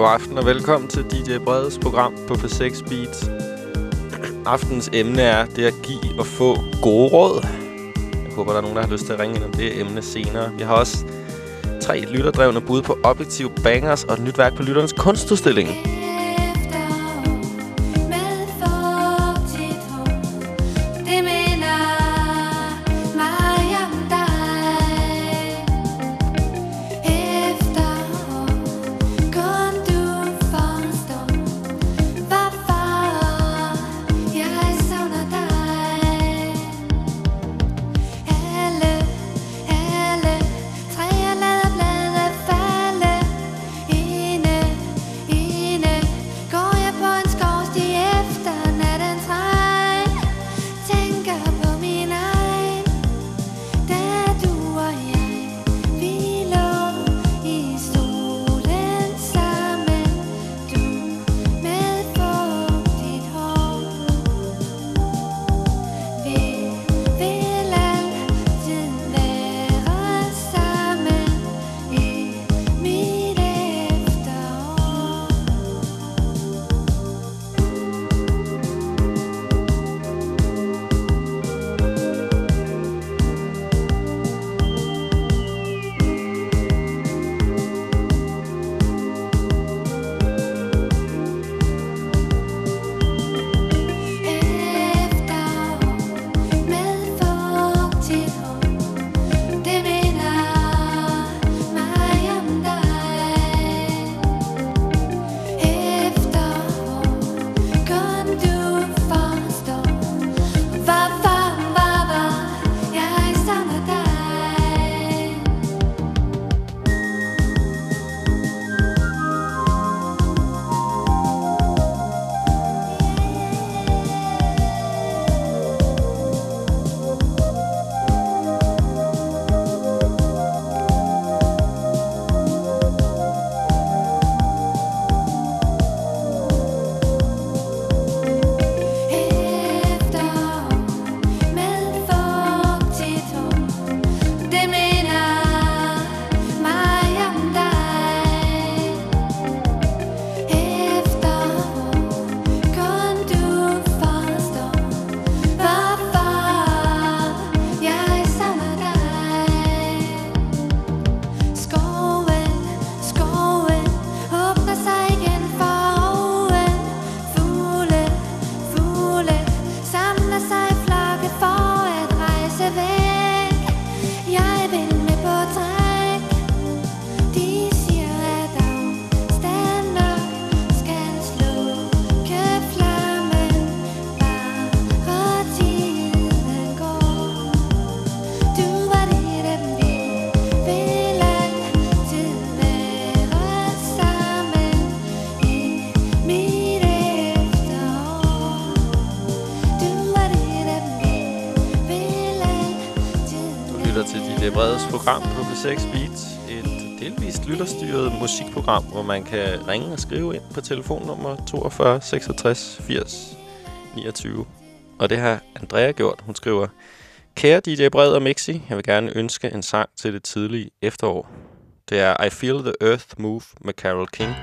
God aften og velkommen til DJ Breds program på P6 Beats. Aftens emne er det at give og få gode råd. Jeg håber, der er nogen, der har lyst til at ringe ind om det emne senere. Vi har også tre lytterdrevne bud på objektive bangers og et nyt værk på lytternes kunstudstilling. Program på B6 Beats. Et delvist lytterstyret musikprogram, hvor man kan ringe og skrive ind på telefonnummer 42 66 80 29. Og det har Andrea gjort. Hun skriver, Kære DJ Bred og Mixi, jeg vil gerne ønske en sang til det tidlige efterår. Det er I Feel the Earth Move med Carol King.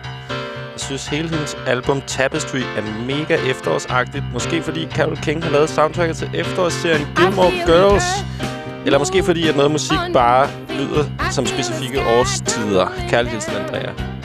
Jeg synes, hele hendes album Tapestry er mega efterårsagtigt. Måske fordi Carol King har lavet soundtracket til efterårsserien Gilmore Girls. Eller måske fordi, at noget musik bare lyder som specifikke årstider. Kærlig hilsen, Andrea.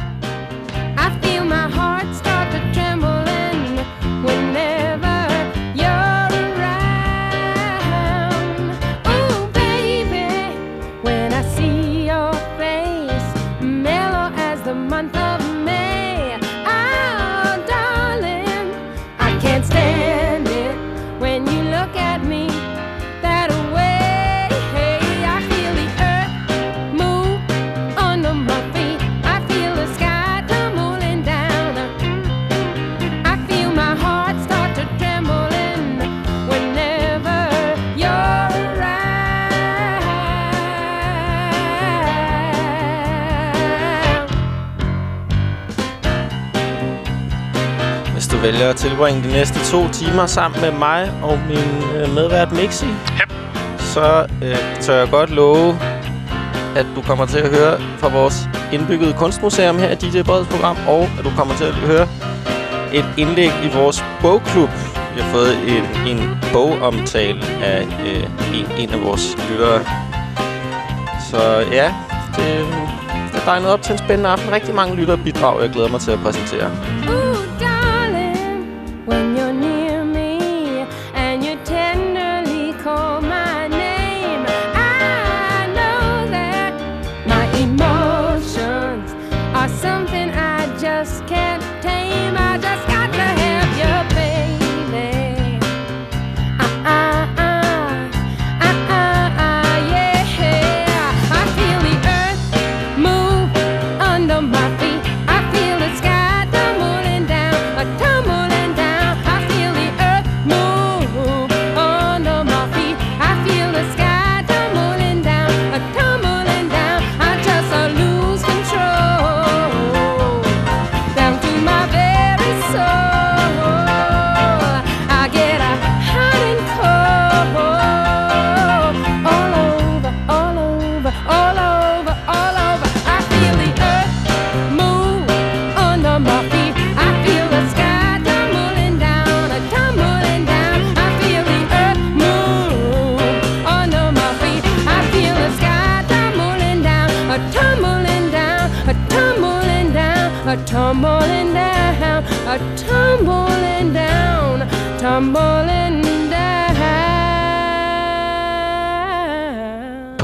Vælger at tilbringe de næste to timer sammen med mig og min øh, medvært Mixi, yep. så øh, tør jeg godt love, at du kommer til at høre fra vores indbygget kunstmuseum her i DJ Breds program, og at du kommer til at høre et indlæg i vores bogklub. Vi har fået en, en bogomtale af øh, en, en af vores lyttere. Så ja, det, det er noget op til en spændende aften. Rigtig mange lyttere bidrag, jeg glæder mig til at præsentere.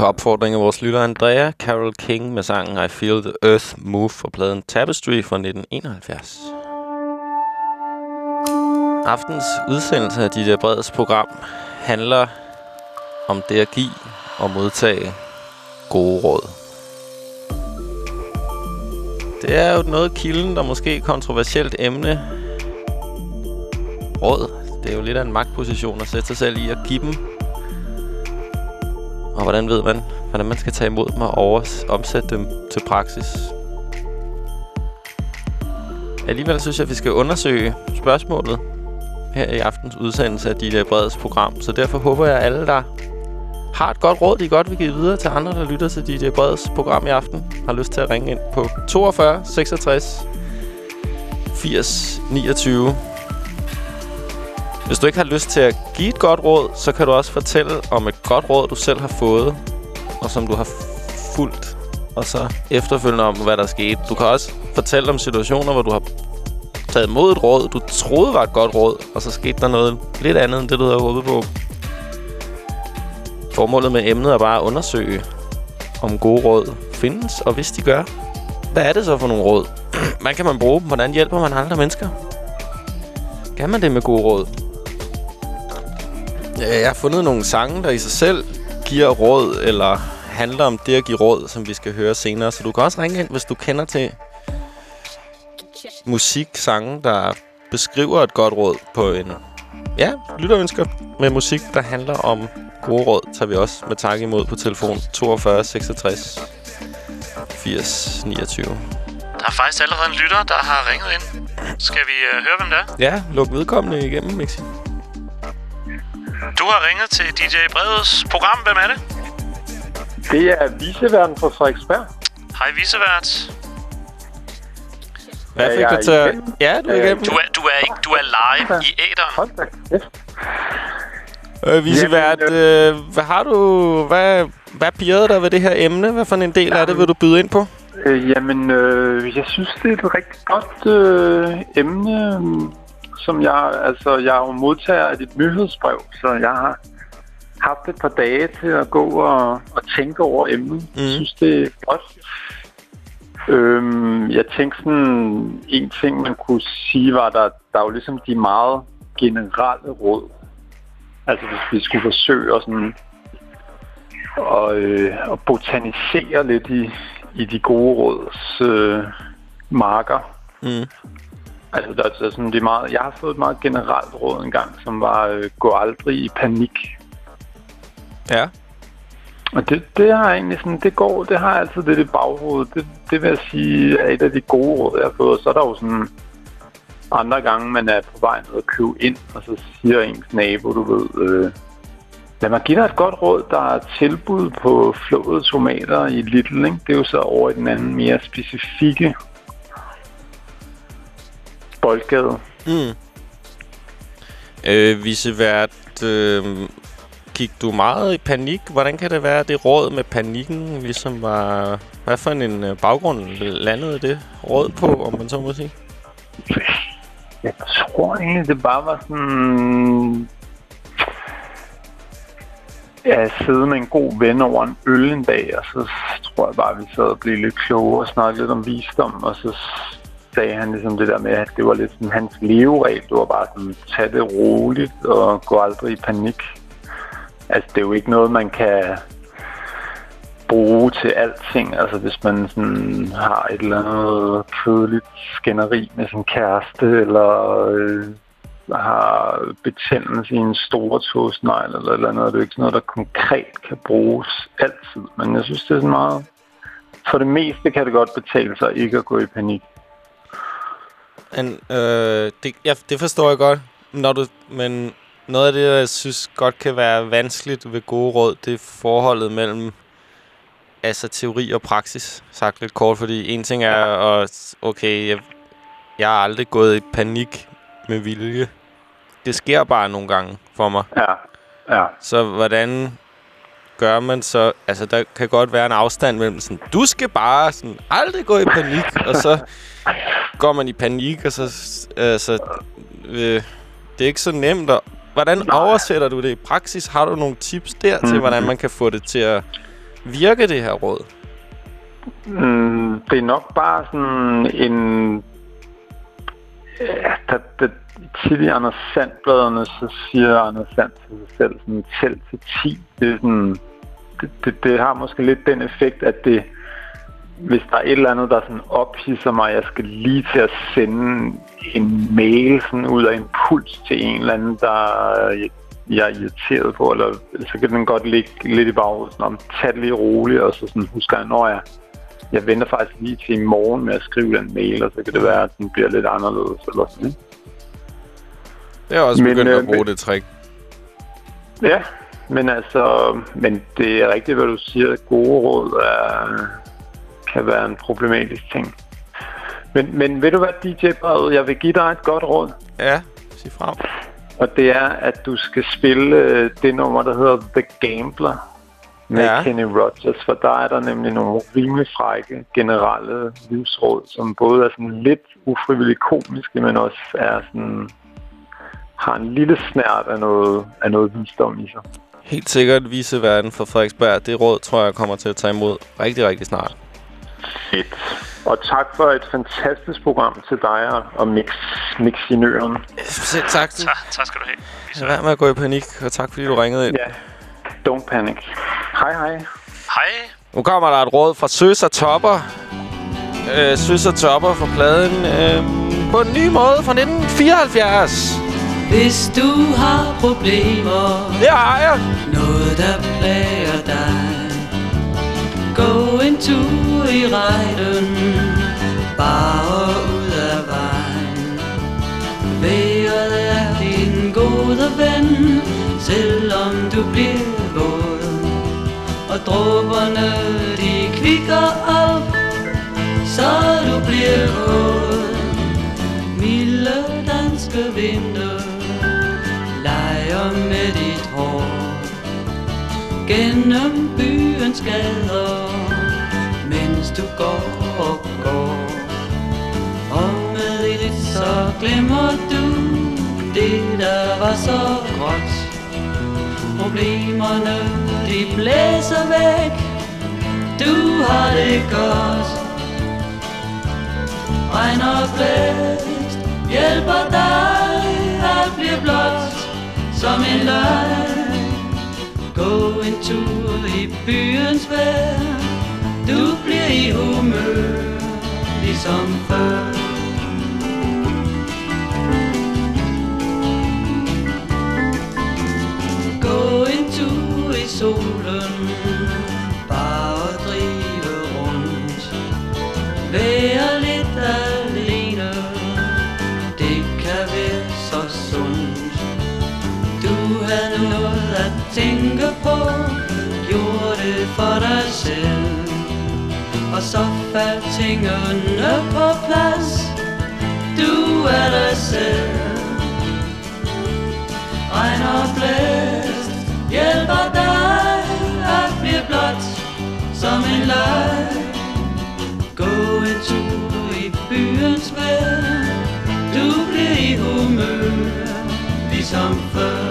Opfordring af vores lytter Andrea Carol King med sangen I Feel the Earth Move fra pladen Tapestry fra 1971. Aftens udsendelse af Didier Breds program handler om det at give og modtage gode råd. Det er jo noget kilden, der måske kontroversielt emne. Råd. Det er jo lidt af en magtposition at sætte sig selv i at give dem og hvordan ved man, hvordan man skal tage imod dem og over omsætte dem til praksis? Alligevel synes jeg, at vi skal undersøge spørgsmålet her i aftens udsendelse af DJ Breds program. Så derfor håber jeg, at alle, der har et godt råd, de godt vil give videre til andre, der lytter til DJ Breds program i aften, har lyst til at ringe ind på 42 66 80 29 hvis du ikke har lyst til at give et godt råd, så kan du også fortælle om et godt råd, du selv har fået, og som du har fulgt, og så efterfølgende om, hvad der skete. Du kan også fortælle om situationer, hvor du har taget imod et råd, du troede var et godt råd, og så skete der noget lidt andet, end det, du havde håbet på. Formålet med emnet er bare at undersøge, om gode råd findes, og hvis de gør, hvad er det så for nogle råd? Hvordan kan man bruge dem? Hvordan hjælper man andre mennesker? Kan man det med gode råd? Jeg har fundet nogle sange, der i sig selv giver råd, eller handler om det at give råd, som vi skal høre senere. Så du kan også ringe ind, hvis du kender til musik, sange, der beskriver et godt råd på en ja, lytterønsker med musik, der handler om gode råd, tager vi også med tak imod på telefon 42 66 80 29. Der er faktisk allerede en lytter, der har ringet ind. Skal vi uh, høre, hvem det er? Ja, luk vedkommende igennem, Mixi. Du har ringet til DJ Breds program. Hvem er det? Det er Viseverden fra Frederiksberg. Hej, Visevært. Hvad fik du til Ja, du er igennem. Du er, du er, ikke, du er live i æderen. Hold da. Øh, Visevært, øh, hvad har du... Hvad, hvad pirrede dig ved det her emne? Hvad for en del af det vil du byde ind på? Øh, jamen, øh, jeg synes, det er et rigtig godt øh, emne som jeg, altså, jeg er jo modtager af dit nyhedsbrev, så jeg har haft et par dage til at gå og, og tænke over emnet. Mm. Jeg synes, det er godt. Øhm, jeg tænkte sådan, en ting, man kunne sige, var, der, der er jo ligesom de meget generelle råd. Altså, hvis vi skulle forsøge at sådan og, øh, og botanisere lidt i, i de gode råds øh, marker. Mm. Altså, der, er sådan, det er meget, jeg har fået et meget generelt råd engang, som var, øh, gå aldrig i panik. Ja. Og det, det har egentlig sådan, det går, det har altid det i baghovedet. Det, det vil jeg sige er et af de gode råd, jeg har fået. Så er der jo sådan andre gange, man er på vej ned og købe ind, og så siger ens nabo, du ved, øh, Lad mig give dig et godt råd. Der er tilbud på flåede tomater i Lidl. Ikke? Det er jo så over i den anden mere specifikke boldgade. Mm. Øh, visevært, øh, gik du meget i panik? Hvordan kan det være, at det råd med panikken ligesom var... Hvad for en øh, baggrund landede det råd på, om man så må sige? Jeg tror egentlig, det bare var sådan... Ja, sidde med en god ven over en øl en dag, og så tror jeg bare, vi sad og blev lidt klogere og snakkede lidt om visdom, og så sagde han ligesom det der med, at det var lidt sådan hans leveregel. Det var bare sådan, tag det roligt og gå aldrig i panik. Altså, det er jo ikke noget, man kan bruge til alting. Altså, hvis man sådan har et eller andet kedeligt skænderi med sin kæreste, eller øh, har betændelse i en store togsnegl, eller eller andet. Det er jo ikke sådan noget, der konkret kan bruges altid. Men jeg synes, det er sådan meget... For det meste kan det godt betale sig ikke at gå i panik. Men, øh, det, ja, det forstår jeg godt. Når du, men noget af det, jeg synes godt kan være vanskeligt ved gode råd, det er forholdet mellem altså teori og praksis, sagt lidt kort. Fordi en ting er, at okay, jeg, jeg har aldrig gået i panik med vilje. Det sker bare nogle gange for mig. Ja, ja. Så hvordan gør man så... Altså, der kan godt være en afstand mellem sådan, du skal bare sådan, aldrig gå i panik, og så går man i panik, og så... Altså, øh, det er ikke så nemt. Og hvordan oversætter du det i praksis? Har du nogle tips der til, Mhm. hvordan man kan få det til at virke, det her råd? Mm, det er nok bare sådan en... Ja, der, der, tit i Anders Sandbladene, så siger Anders Sand til sig selv sådan, tæl til 10. Det, er sådan, det, det, det har måske lidt den effekt, at det, hvis der er et eller andet, der sådan ophidser mig, jeg skal lige til at sende en mail sådan ud af impuls til en eller anden, der jeg er irriteret på, eller så kan den godt ligge lidt i baghovedet, sådan om tag det lige roligt, og så sådan husker jeg, når jeg, jeg venter faktisk lige til i morgen med at skrive den mail, og så kan det være, at den bliver lidt anderledes, eller sådan, ikke? Det er også Men, begyndt øh, at bruge men- det trick. Ja, men altså, men det er rigtigt, hvad du siger, gode råd er, kan være en problematisk ting. Men, men ved du hvad, DJ Brede, jeg vil give dig et godt råd. Ja, sig frem. Og det er, at du skal spille øh, det nummer, der hedder The Gambler med Ja. Kenny Rogers. For der er der nemlig nogle rimelig frække generelle livsråd, som både er sådan lidt ufrivilligt komiske, men også er sådan, har en lille snært af noget, af noget visdom i sig. Helt sikkert vise verden for Frederiksberg. Det råd tror jeg kommer til at tage imod rigtig, rigtig snart. Fedt. Og tak for et fantastisk program til dig og- mix, mixinøren. Selv tak. Tak, tak skal du have. Lad være med at gå i panik, og tak fordi du ringede ind. Ja, don't panic. Hej hej. Hej. Nu kommer der et råd fra Søs og Topper. Øh, Søs og Topper fra pladen øh, på en ny måde fra 1974. Hvis du har problemer, Det har jeg. noget der plager dig Gå en tur i regnen bare ud af vejen. Været er din gode ven, selvom du bliver våd. Og dråberne de kvikker op, så du bliver våd. Milde danske vinter leger med dit hår. Gennem byens gader du går og går. Og med et så glemmer du Det der var så gråt. Problemerne de blæser væk. Du har det godt. Regn og blæst hjælper dig Alt bliver blot som en løgn. Gå en tur i byens vejr. Du bliver i humør ligesom før. Gå en tur i solen Bare drive rundt. Vær lidt alene Det kan være så sundt. Du havde noget at tænke på Gjorde det for dig selv. Og så faldt tingene på plads. Du er dig selv. Regn og blæst hjælper dig at blive blot som en leg. Gå en tur i byens vejr. Du bliver i humør ligesom før.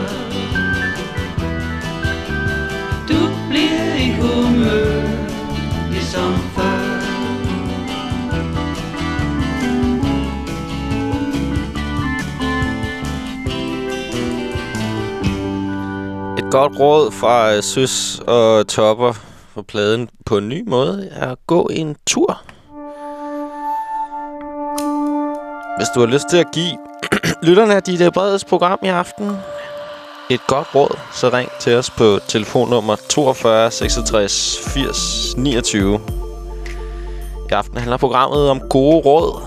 Godt råd fra øh, Søs og Topper for pladen på en ny måde er at gå en tur. Hvis du har lyst til at give lytterne af dit Breds program i aften et godt råd, så ring til os på telefonnummer 42 66 80 29. I aften handler programmet om gode råd.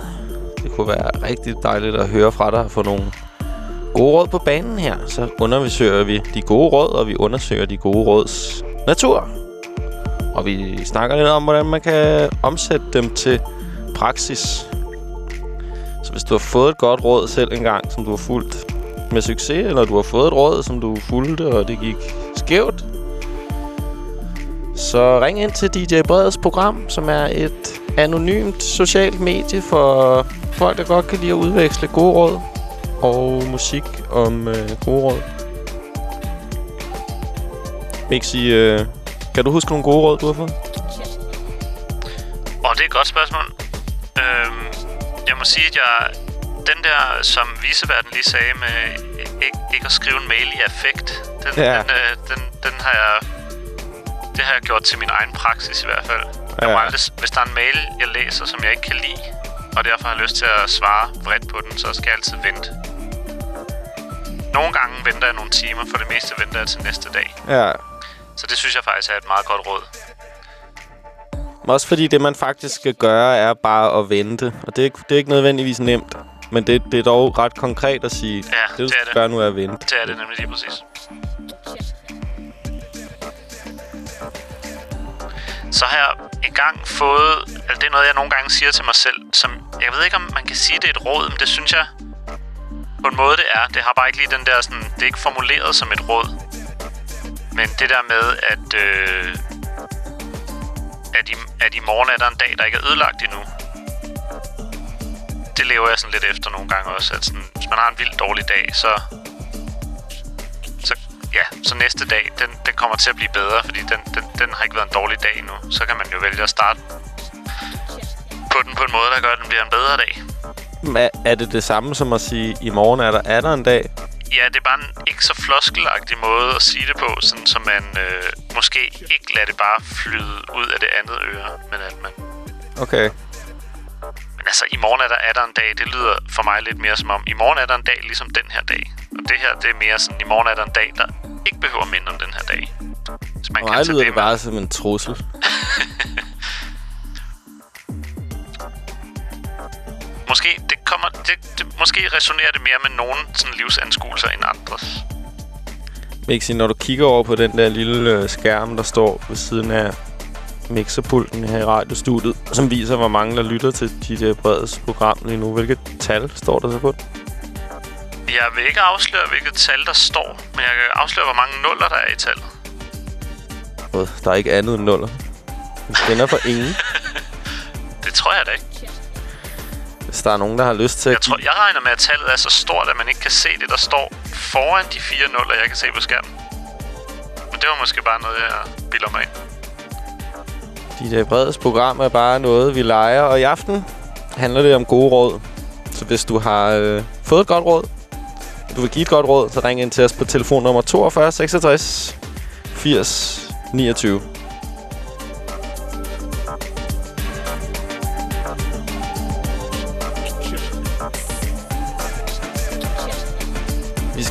Det kunne være rigtig dejligt at høre fra dig og få nogle gode råd på banen her. Så undersøger vi de gode råd, og vi undersøger de gode råds natur. Og vi snakker lidt om, hvordan man kan omsætte dem til praksis. Så hvis du har fået et godt råd selv engang, som du har fulgt med succes, eller du har fået et råd, som du fulgte, og det gik skævt, så ring ind til DJ Breds program, som er et anonymt socialt medie for folk, der godt kan lide at udveksle gode råd og musik om øh, gode råd. Mixi, øh, kan du huske nogle gode råd, du har fået? Og det er et godt spørgsmål. Øhm, jeg må sige, at jeg, den der, som viseverden lige sagde med ikke, ikke at skrive en mail i affekt, den, Ja. ja. den, øh, den, den har jeg... Det har jeg gjort til min egen praksis i hvert fald. Jeg må Ja. aldrig, hvis der er en mail, jeg læser, som jeg ikke kan lide, og derfor har lyst til at svare vredt på den, så skal jeg altid vente. Nogle gange venter jeg nogle timer, for det meste venter jeg til næste dag. Ja. Så det synes jeg faktisk er et meget godt råd. Også fordi det, man faktisk skal gøre, er bare at vente. Og det er, ikke- det er ikke nødvendigvis nemt. Men det, det er dog ret konkret at sige, Ja, det, du det er skal gøre nu er at vente. Det er det nemlig lige præcis. Så har jeg engang fået... Altså det er noget, jeg nogle gange siger til mig selv, som... Jeg ved ikke, om man kan sige, det er et råd, men det synes jeg på en måde, det er. Det har bare ikke lige den der sådan... Det er ikke formuleret som et råd. Men det der med, at... Øh, at, i, at i morgen er der en dag, der ikke er ødelagt endnu. Det lever jeg sådan lidt efter nogle gange også. At sådan, hvis man har en vildt dårlig dag, så så, ja, så næste dag, den, den kommer til at blive bedre, fordi den, den, den har ikke været en dårlig dag endnu. Så kan man jo vælge at starte på den på en måde, der gør, at den bliver en bedre dag. Er, det det samme som at sige, i morgen er der, er der en dag? Ja, det er bare en ikke så floskelagtig måde at sige det på, sådan så man øh, måske ikke lader det bare flyde ud af det andet øre, men at man... Okay. Men altså, i morgen er der, er der en dag, det lyder for mig lidt mere som om, i morgen er der en dag ligesom den her dag. Og det her, det er mere sådan, i morgen er der en dag, der ikke behøver at minde om den her dag. Hvis man Og mig lyder det bare som en trussel. Måske, det kommer, det, det, måske resonerer det mere med nogen sådan livsanskuelser end andres. Mixi, når du kigger over på den der lille øh, skærm, der står ved siden af mixerpulten her i radiostudiet, som viser, hvor mange der lytter til DJ Breds program lige nu. Hvilket tal står der så på? Jeg vil ikke afsløre, hvilket tal der står, men jeg kan afsløre, hvor mange nuller der er i tallet. Der er ikke andet end nuller. Den kender for ingen. Det tror jeg da ikke. Hvis der er nogen, der har lyst til at Jeg, tror, jeg regner med, at tallet er så stort, at man ikke kan se det, der står foran de fire nuller, jeg kan se på skærmen. Men det var måske bare noget, jeg bilder mig ind. DJ Breds program er bare noget, vi leger. Og i aften handler det om gode råd. Så hvis du har øh, fået et godt råd, og du vil give et godt råd, så ring ind til os på telefonnummer 42 66 80 29.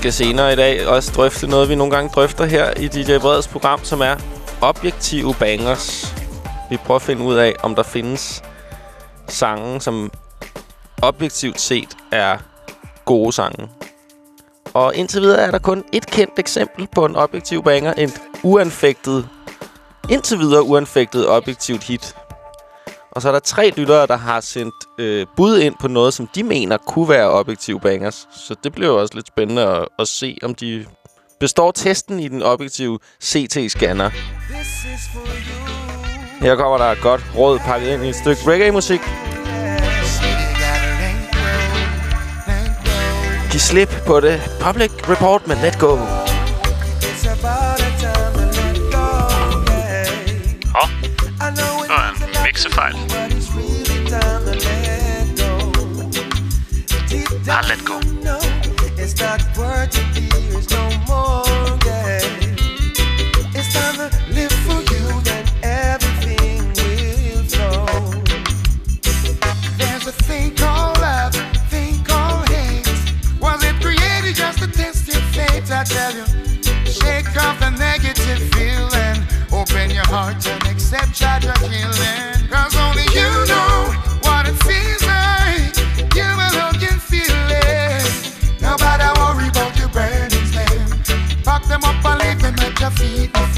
skal senere i dag også drøfte noget, vi nogle gange drøfter her i DJ Breds program, som er objektive bangers. Vi prøver at finde ud af, om der findes sange, som objektivt set er gode sange. Og indtil videre er der kun et kendt eksempel på en objektiv banger. En uanfægtet, indtil videre uanfægtet objektivt hit. Og så er der tre lyttere, der har sendt øh, bud ind på noget, som de mener kunne være objektive bangers. Så det bliver jo også lidt spændende at, at se, om de består testen i den objektive CT-scanner. Her kommer der godt råd pakket ind i et stykke reggae-musik. Giv slip på det. Public Report med Let Go. Mixified. I let go. beat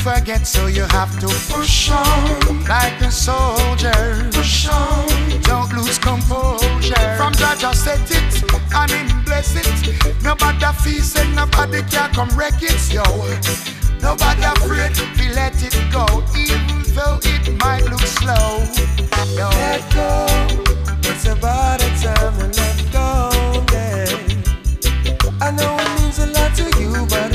forget, so you have to push on like a soldier. Push on, don't lose composure. From Jah just set it and Him bless it. Nobody feels it, nobody can come wreck it, yo. Nobody afraid we let it go, even though it might look slow. Yo. Let go, it's about a time to let go. Yeah. I know it means a lot to you, but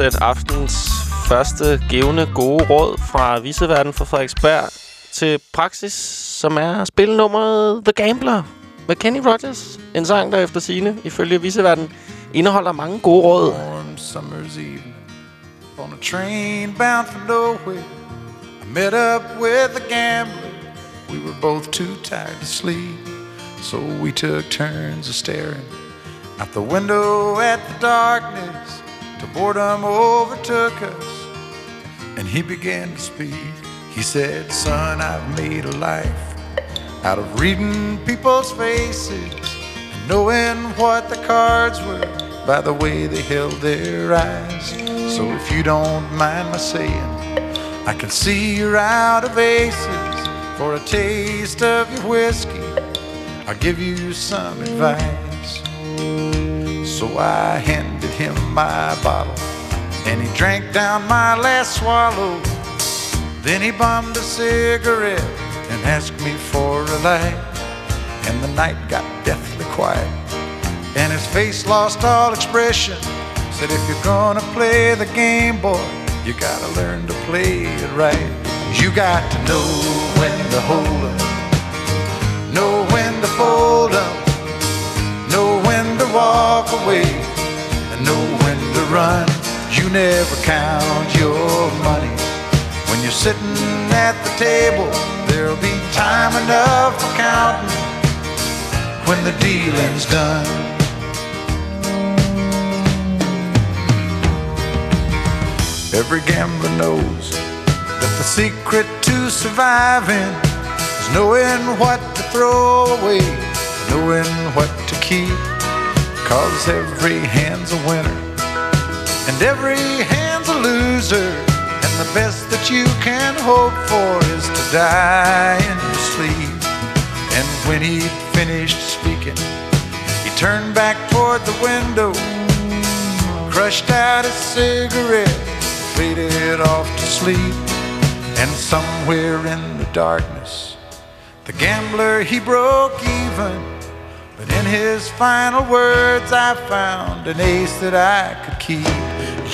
oversætte aftens første givende gode råd fra Viseverden for Frederiksberg til Praxis, som er spilnummeret The Gambler med Kenny Rogers. En sang, der efter sine, ifølge Viseverden, indeholder mange gode råd. Warm summer's evening On a train bound for nowhere I met up with the gambler We were both too tired to sleep So we took turns of staring Out the window at the dark boredom overtook us. And he began to speak. He said, Son, I've made a life out of reading people's faces and knowing what the cards were by the way they held their eyes. So if you don't mind my saying, I can see you're out of aces. For a taste of your whiskey, I'll give you some advice. So I handed him my bottle, and he drank down my last swallow. Then he bummed a cigarette and asked me for a light. And the night got deathly quiet, and his face lost all expression. Said, if you're gonna play the game, boy, you gotta learn to play it right. You got to know when to hold up, know when to fold up, know when to walk away, never count your money when you're sitting at the table. There'll be time enough for counting when the dealing's done. Every gambler knows that the secret to surviving is knowing what to throw away, knowing what to keep. Cause every hand's a winner and every hand's a loser. And the best that you can hope for is to die in your sleep. And when he finished speaking, he turned back toward the window, crushed out his cigarette, faded off to sleep. And somewhere in the darkness, the gambler he broke even. But in his final words, I found an ace that I could keep.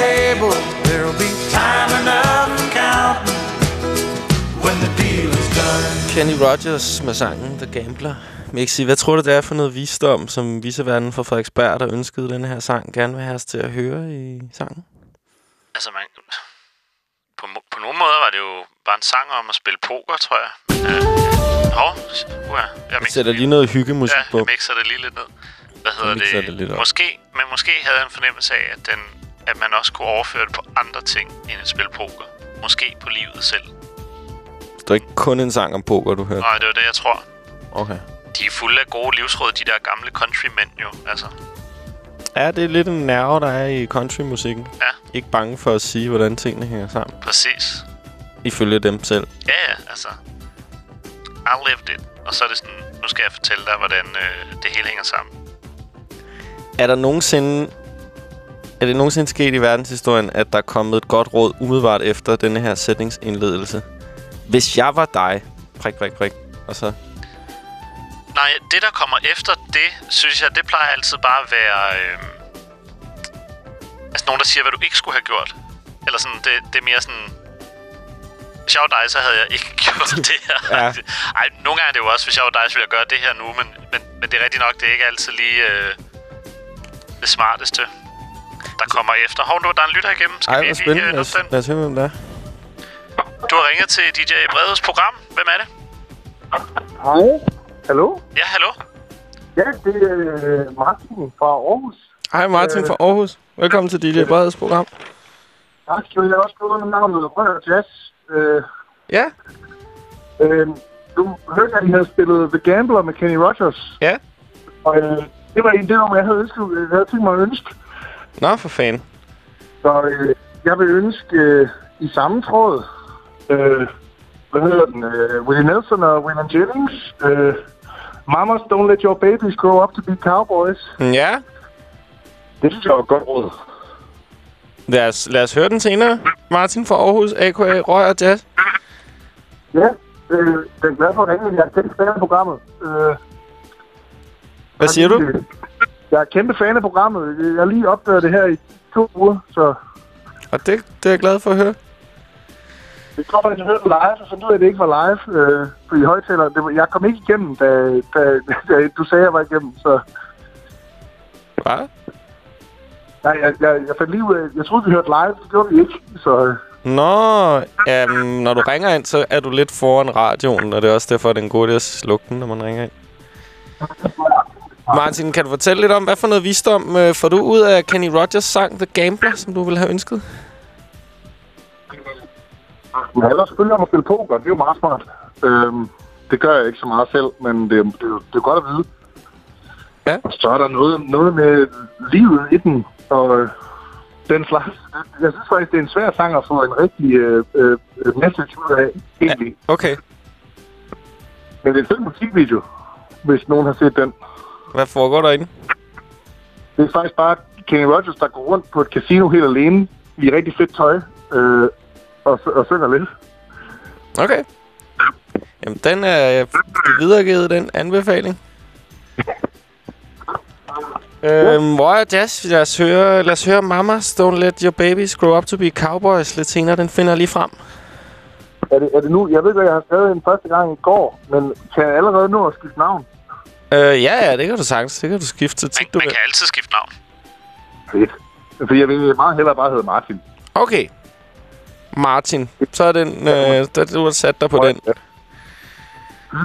table. There'll be time enough for counting when the dealing's done. Kenny Rogers med sangen The Gambler. Mixi, hvad tror du, det er for noget visdom, som viseverden fra Frederiksberg, der ønskede den her sang, gerne vil have os til at høre i sangen? Altså, man, på, på nogle måder var det jo bare en sang om at spille poker, tror jeg. Øh, hov, uh, jeg Jeg sætter lige noget hyggemusik Ja, på. jeg mixer det lige lidt ned. Hvad hedder det? det lidt op. måske, men måske havde jeg en fornemmelse af, at, den, at man også kunne overføre det på andre ting end et spil poker. Måske på livet selv. Det er ikke kun en sang om poker, du hørte. Nej, det var det, jeg tror. Okay. De er fulde af gode livsråd, de der gamle countrymænd jo. Altså, Ja, det er lidt en nerve, der er i countrymusikken. Ja. Ikke bange for at sige, hvordan tingene hænger sammen. præcis. Ifølge dem selv. Ja, ja, altså. I lived it. Og så er det sådan, nu skal jeg fortælle dig, hvordan øh, det hele hænger sammen. Er der nogensinde... Er det nogensinde sket i verdenshistorien, at der er kommet et godt råd umiddelbart efter denne her sætningsindledelse? Hvis jeg var dig... Prik, prik, prik. Og så... Nej, det der kommer efter det, synes jeg, det plejer altid bare at være... Øh, altså nogen, der siger, hvad du ikke skulle have gjort. Eller sådan, det, det er mere sådan... Hvis jeg var dig, så havde jeg ikke gjort det her. Ja. Ej, nogle gange er det jo også, hvis jeg var dig, så ville jeg gøre det her nu. Men, men, men det er rigtigt nok, det er ikke altid lige øh, det smarteste, der kommer efter. Hov, nu der er en lytter igennem. Skal Ej, vi lige spændende. øh, Lad os, lad os høre, hvem der er. Du har ringet til DJ Bredes program. Hvem er det? Hej. Hallo? Ja, hallo? Ja, det er øh, Martin fra Aarhus. Hej Martin fra Aarhus. Velkommen til DJ Breds program. Tak skal jeg også gå under navnet Rør Jazz. Øh, Ja, øh, du hørte, at I havde spillet The Gambler med Kenny Rogers. ja. Og øh, det var en det var, jeg havde, ønsket, jeg havde tænkt mig at ønske. Nå, for fanden. Så øh, jeg vil ønske øh, i samme tråd, øh, hvad hedder den, øh, Willie Nelson og William Jennings, øh, Mamas Don't Let Your Babies Grow Up To Be Cowboys. Ja, Det synes jeg et godt råd. lad os, lad os høre den senere. Martin fra Aarhus, a.k.a. Røg og Jazz. Ja, øh, jeg er glad for at ringe. Jeg er fan af programmet. Øh, Hvad siger du? Jeg er kæmpe fan af programmet. Jeg har lige opdaget det her i to uger, så Og det, det er jeg glad for at høre. det at jeg hørte live, og så ud af, at det ikke var live øh, på i højtaler. Det var, jeg kom ikke igennem, da, da, da du sagde, at jeg var igennem, så Hvad? nej, jeg, jeg, jeg fandt lige ud af, jeg troede, vi hørte live, det gjorde vi ikke, så Nå, um, når du ringer ind, så er du lidt foran radioen, og det er også derfor, at det er en god idé at slukke den, når man ringer ind. Martin, kan du fortælle lidt om, hvad for noget visdom øh, får du ud af Kenny Rogers sang The Gambler, som du ville have ønsket? Men handler selvfølgelig om at spille poker, det er jo meget smart. Øhm, det gør jeg ikke så meget selv, men det, det, er det er godt at vide. Ja. Og så er der noget, noget med livet i den, og øh, den slags. Jeg synes faktisk, det er en svær sang at få en rigtig øh, øh, message ud af, egentlig. Ja. Okay. Men det er en fed musikvideo, hvis nogen har set den. Hvad foregår derinde? Det er faktisk bare Kenny Rogers, der går rundt på et casino helt alene i rigtig fedt tøj øh, og, og synger lidt. Okay. Jamen, den er videregivet, den anbefaling. Øhm, Roy og Jazz, lad os, høre, lad os høre Mamas Don't Let Your Babies Grow Up To Be Cowboys lidt senere. Den finder jeg lige frem. Er det, er det nu? Jeg ved ikke, jeg har skrevet en første gang i går, men kan jeg allerede nå at skifte navn? Øh, ja, ja, det kan du sagtens. Det kan du skifte til Man, tit, du man vil. kan altid skifte navn. Fedt. Fordi jeg vil meget hellere bare hedde Martin. Okay. Martin. Så er den, øh, der, du har sat dig på den. Ja.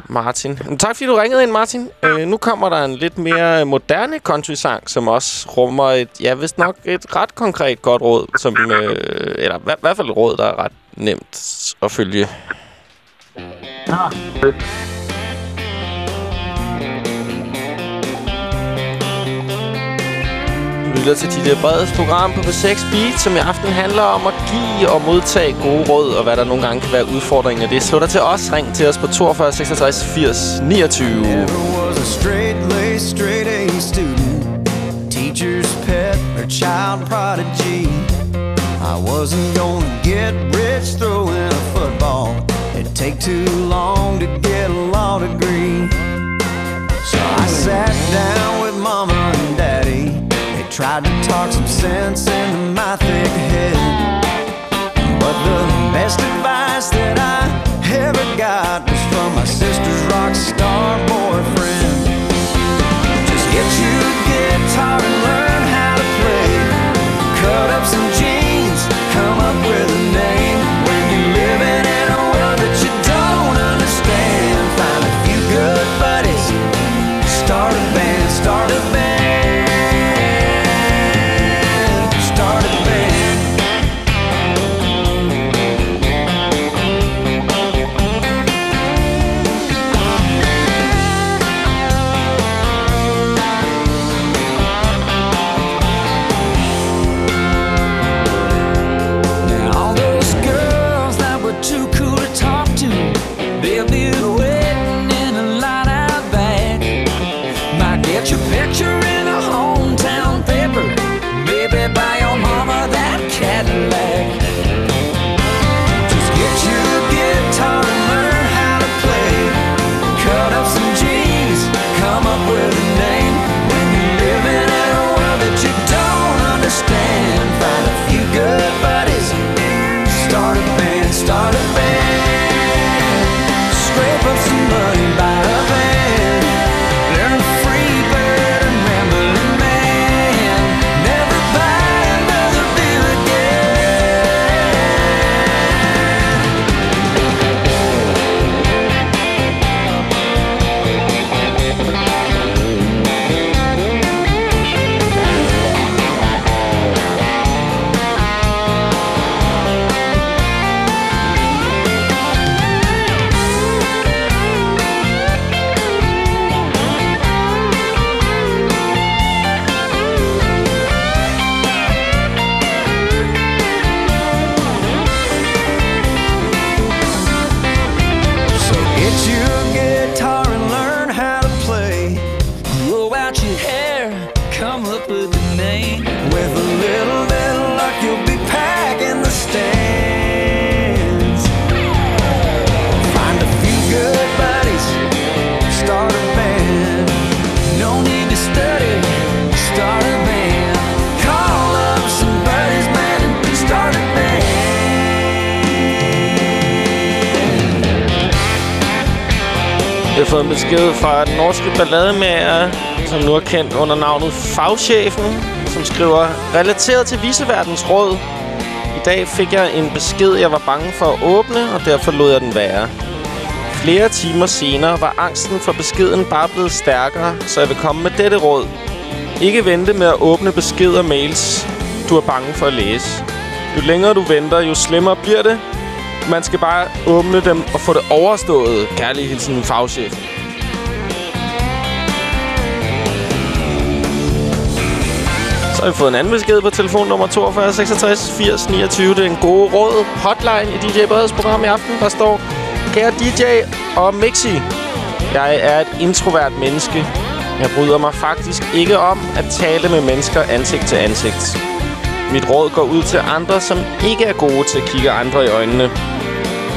Martin. Men tak fordi du ringede ind, Martin. Øh, nu kommer der en lidt mere moderne country-sang, som også rummer et, ja, vist nok et ret konkret godt råd, som, øh, eller i hvert fald et råd, der er ret nemt at følge. Ja, lytter til Ditte Breds program på P6 Beat, som i aften handler om at give og modtage gode råd, og hvad der nogle gange kan være udfordringer. Det slutter til os. Ring til os på 42 66 80 29. Was a straight-laced, straight-A student Teacher's pet or child prodigy I wasn't gonna get rich throwing a football It'd take too long to get a law degree So I sat down with mama and tried to talk some sense into my thick head but the best advice that I ever got was from my sister's rock star boyfriend. Just get you a guitar ballademager, øh, som nu er kendt under navnet Fagchefen, som skriver, relateret til Viseverdens Råd. I dag fik jeg en besked, jeg var bange for at åbne, og derfor lod jeg den være. Flere timer senere var angsten for beskeden bare blevet stærkere, så jeg vil komme med dette råd. Ikke vente med at åbne beskeder og mails, du er bange for at læse. Jo længere du venter, jo slemmere bliver det. Man skal bare åbne dem og få det overstået. Kærlig hilsen, fagchef. Så har vi fået en anden besked på telefonnummer 42 66 80 29. Det er en god råd hotline i DJ Breds program i aften. Der står, kære DJ og Mixi, jeg er et introvert menneske. Jeg bryder mig faktisk ikke om at tale med mennesker ansigt til ansigt. Mit råd går ud til andre, som ikke er gode til at kigge andre i øjnene.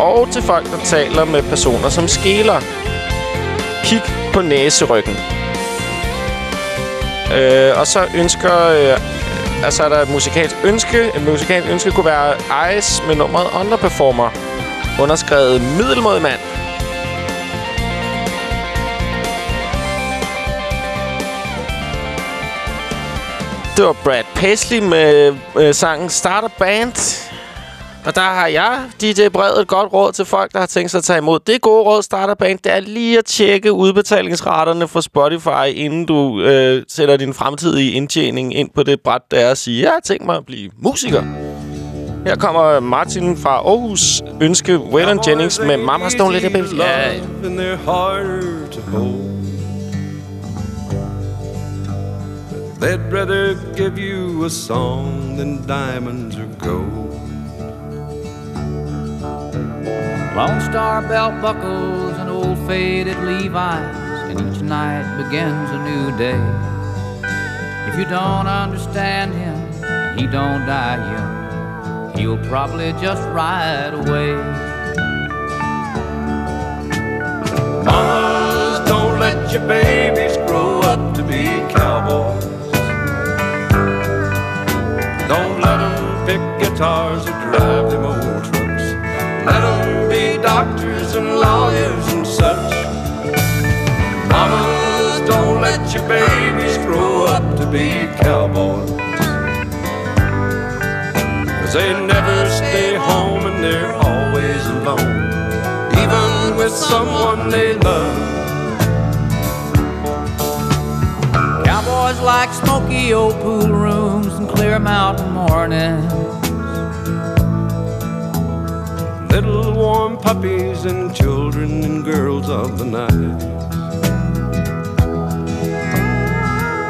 Og til folk, der taler med personer, som skæler. Kig på næseryggen. Øh, og så ønsker... Øh, altså er der et musikalsk ønske. Et musikalsk ønske kunne være Ice med nummeret Underperformer. Underskrevet Middelmåde mand. Det var Brad Paisley med øh, sangen Starter Band. Og der har jeg, DJ Bred, et godt råd til folk, der har tænkt sig at tage imod. Det gode råd, Starterbank, det er lige at tjekke udbetalingsraterne for Spotify, inden du øh, sætter din fremtidige indtjening ind på det bræt, der er at sige, jeg har tænkt mig at blive musiker. Her kommer Martin fra Aarhus ønske Waylon Jennings med Mama's Don't Let Baby... Ja, and hold. They'd rather give you a song than diamonds or gold. Lone Star belt buckles and old faded Levi's, and each night begins a new day. If you don't understand him, he don't die young, he'll probably just ride away. Mamas, don't let your babies grow up to be cowboys. Don't let them pick guitars or drive them old trucks. Let them doctors and lawyers and such. Mamas, don't let your babies grow up to be cowboys. Cause they never stay home and they're always alone. Even with someone they love. Cowboys like smoky old pool rooms and clear mountain mornings. Little warm puppies and children and girls of the night.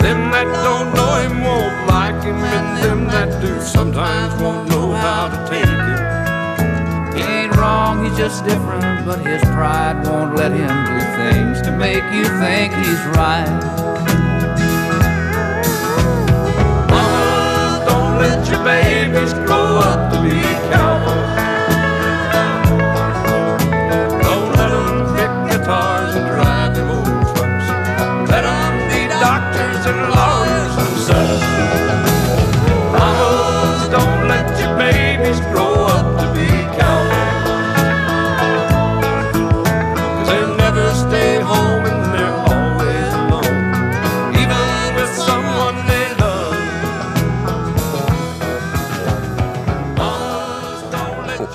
Them that don't know him won't like him, and them that do sometimes won't know how to take him. He ain't wrong, he's just different, but his pride won't let him do things to make you think he's right. Mama, don't let your babies grow up to be cowboys.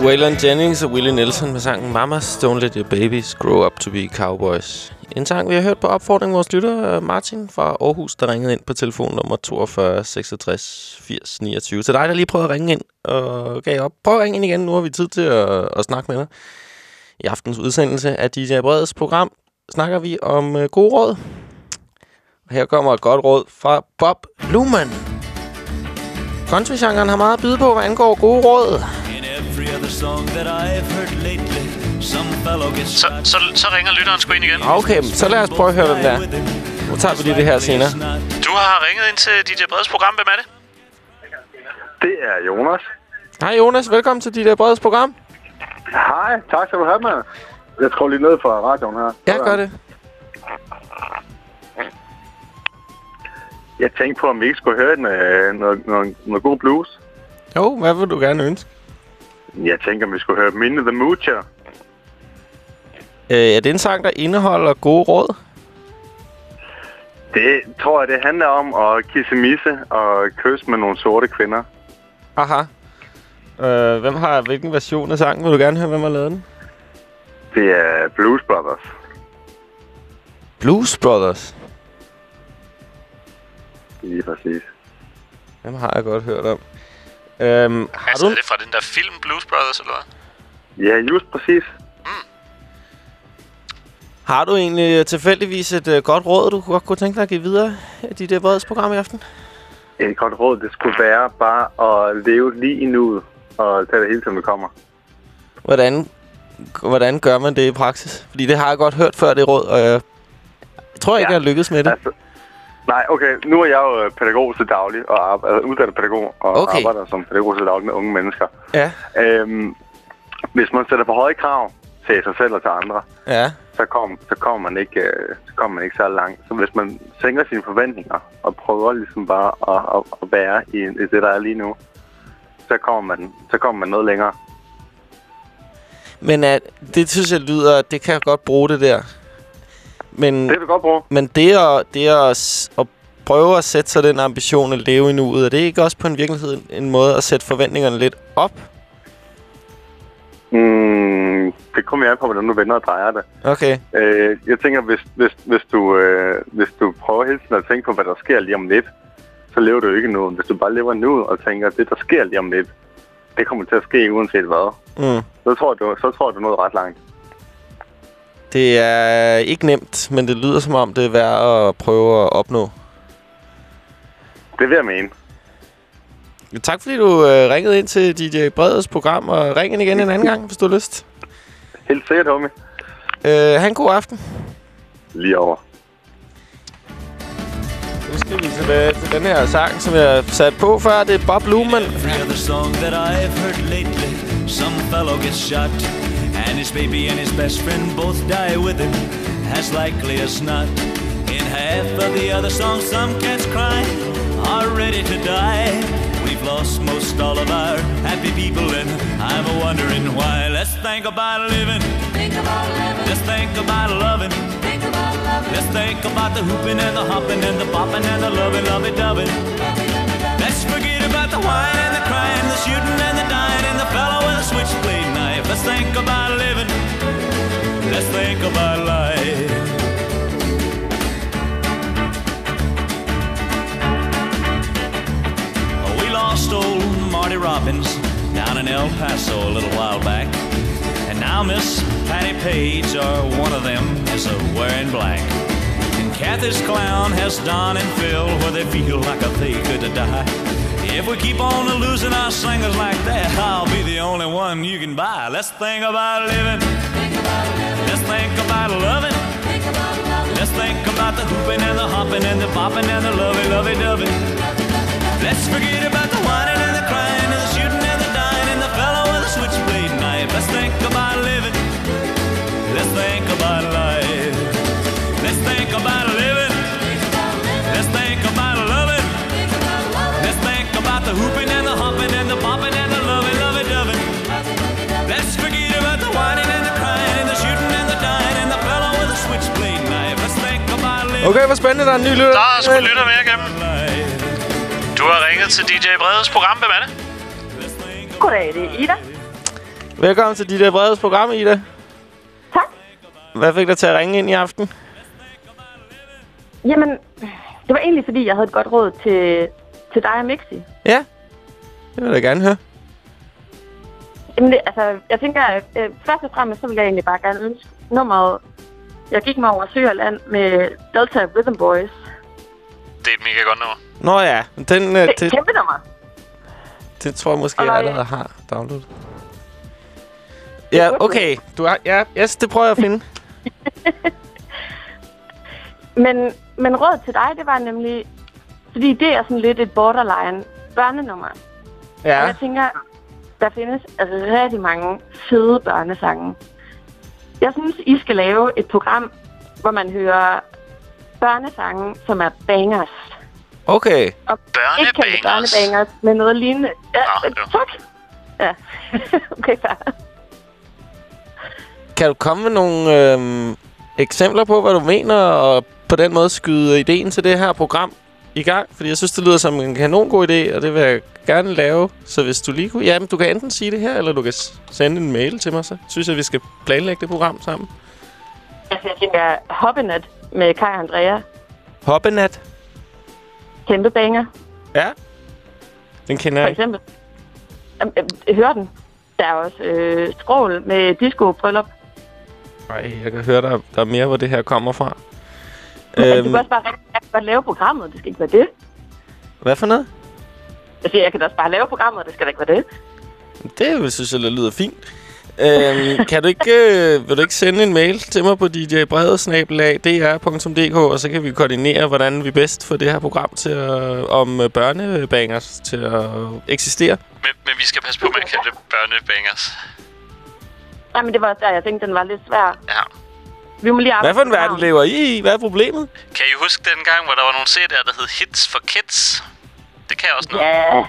Waylon Jennings og Willie Nelson med sangen Mamas Don't Let Your Babies Grow Up To Be Cowboys. En sang, vi har hørt på opfordring af vores lytter, øh, Martin fra Aarhus, der ringede ind på telefonnummer 42 66 80 29. Til dig, der lige prøvede at ringe ind og gav op. Prøv at ringe ind igen, nu har vi tid til at, at snakke med dig. I aftens udsendelse af DJ Breds program snakker vi om øh, gode råd. Og her kommer et godt råd fra Bob Luman. Country-genren har meget at byde på, hvad angår gode råd. Så, så, så ringer lytteren sgu ind igen. Okay, så lad os prøve at høre, hvem det er. Nu tager vi lige det her senere. Du har ringet ind til DJ Breds program. Hvem er det? Det er Jonas. Hej Jonas, velkommen til uh, breds program. Hej, tak skal du have, mand. Jeg tror lige ned fra radioen her. Ja, gør det. Jeg tænkte på, om vi ikke skulle høre noget, noget, noget, noget god blues. Jo, hvad vil du gerne ønske? Jeg tænker, vi skulle høre Minde the Moocher. Øh, er det en sang, der indeholder gode råd? Det tror jeg, det handler om at kisse misse og kysse med nogle sorte kvinder. Aha. Øh, hvem har hvilken version af sangen? Vil du gerne høre, hvem har lavet den? Det er Blues Brothers. Blues Brothers. Lige præcis. Dem har jeg godt hørt om. Øhm, har Altså, du... er det fra den der film Blues Brothers, eller hvad? Ja, just præcis. Har du egentlig tilfældigvis et øh, godt råd, du godt kunne tænke dig at give videre i dit øh, program i aften? Et godt råd, det skulle være bare at leve lige i nuet og tage det hele, som det kommer. Hvordan, hvordan gør man det i praksis? Fordi det har jeg godt hørt før, det råd, og jeg tror ikke, Ja. jeg har lykkes med det. Altså, nej, okay. Nu er jeg jo øh, pædagog til daglig, og altså, uddannet pædagog, og Okay. arbejder som pædagog til daglig med unge mennesker. Ja, Øhm, hvis man sætter for høje krav til sig selv og til andre, ja. så kommer så kommer man ikke øh, så kommer man ikke så langt. Så hvis man sænker sine forventninger og prøver ligesom bare at, at, at være i, i det, der er lige nu, så kommer man, så kommer man noget længere. Men at, det synes jeg lyder, det kan jeg godt bruge det der. Men, Det vil godt bruge. men det, at, det at, at prøve at sætte sig den ambition at leve i nuet, er det ikke også på en virkelighed en måde at sætte forventningerne lidt op? Mm, det kommer jeg an på, hvordan du vender og drejer det. Okay. Øh, jeg tænker, hvis, hvis, hvis, du, øh, hvis du prøver hele tiden at tænke på, hvad der sker lige om lidt, så lever du ikke nu. Hvis du bare lever nu og tænker, at det, der sker lige om lidt, det kommer til at ske uanset hvad, Mm. så tror du, så tror du noget ret langt. Det er ikke nemt, men det lyder som om, det er værd at prøve at opnå. Det vil jeg mene. Tak fordi du øh, ringede ind til DJ Breds program, og ring ind igen en anden gang, hvis du har lyst. Helt sikkert, homie. Øh, ha' en god aften. Lige over. Nu skal vi tilbage til den her sang, som jeg satte på før. Det er Bob Luman. Every other song that I've heard lately, some fellow gets shot, and his baby and his best friend both die with him, as likely as not. In half of the other songs, some cats cry, are ready to die. We've lost most all of our happy people, and I'm a wondering why. Let's think about living. Think about living. Let's think about loving. Think about loving. Let's think about the hooping and the hopping and the bopping and the loving, loving, loving. Let's forget about the wine and the crying, the shooting and the dying, and the fellow with a switchblade. Let's think about living. Let's think about life. We lost old Marty Robbins down in El Paso a little while back. And now Miss Patty Page, or one of them, is a wearing black. Kathy's clown has Don and Phil where they feel like a they could die. If we keep on losing our singers like that, I'll be the only one you can buy. Let's think about living. Let's think about loving. Let's think about the hooping and the hopping and the bopping and the lovey, lovey, dovey. Let's forget about the whining and the crying and the shooting and the dying and the fellow with the switchblade knife. Let's think about living. Let's think about life. Let's think about the hooping and the humping and the popping and the lovey, lovey, dovey. Let's forget about the whining and the crying and the shooting and the dying and the fellow with a switchblade knife. Let's think about living. Okay, hvor spændende, der er en ny lytter. Der er sgu lytter mere igennem. Du har ringet til DJ Bredes program. Hvem er det? Goddag, det er Ida. Velkommen til DJ Breds program, Ida. Tak. Hvad fik dig til at ringe ind i aften? Jamen, det var egentlig, fordi jeg havde et godt råd til, til dig og Mixi. Ja, det vil jeg gerne høre. Jamen, det, altså, jeg tænker, at øh, først og fremmest, så vil jeg egentlig bare gerne ønske nummeret. Jeg gik mig over Søgerland med Delta Rhythm Boys. Det er et mega godt nummer. Nå ja, den, øh, Det er det, et kæmpe nummer. det tror jeg måske, Og jeg allerede jeg- har downloadet. Ja, okay. Du har, ja, yes, det prøver jeg at finde. Men, men råd til dig, det var nemlig... Fordi det er sådan lidt et borderline børnenummer. Og Ja. jeg tænker, der findes rigtig mange fede børnesange. Jeg synes, I skal lave et program, hvor man hører børnesange, som er bangers. Okay. Og ikke kaldte Børnebangers? børnebangers, men noget lignende. Ja, Nå, jo. tak. Ja, okay, fair. Kan du komme med nogle øhm, eksempler på, hvad du mener, og på den måde skyde ideen til det her program i gang? Fordi jeg synes, det lyder som en kanon god idé, og det vil jeg gerne lave. Så hvis du lige kunne... Jamen, du kan enten sige det her, eller du kan sende en mail til mig, så synes jeg, vi skal planlægge det program sammen. Altså, jeg tænker, Hoppenet med Kai og Andrea. Hoppenat. Kæmpe banger, Ja. Den kender for jeg ikke. eksempel. Øhm, øhm, Hør den. Der er også øh, skrål med disco-bryllup. Nej, jeg kan høre, der, der er mere, hvor det her kommer fra. Øhm. Du kan også bare rigtig godt lave programmet. Det skal ikke være det. hvad for noget? Jeg siger, jeg kan da også bare lave programmet. Det skal da ikke være det. Det synes jeg, det lyder fint. Øhm, kan du ikke, øh, vil du ikke sende en mail til mig på djbredesnabelag.dr.dk, og så kan vi koordinere, hvordan vi bedst får det her program til at, om øh, børnebangers til at eksistere. Men, men vi skal passe på med at kalde det børnebangers. Nej, men det var der, jeg tænkte, den var lidt svær. Ja. Vi må lige Hvad for en verden lever I i? Hvad er problemet? Kan I huske den gang, hvor der var nogle CD'er, der hed Hits for Kids? Det kan også noget. Ja. ja.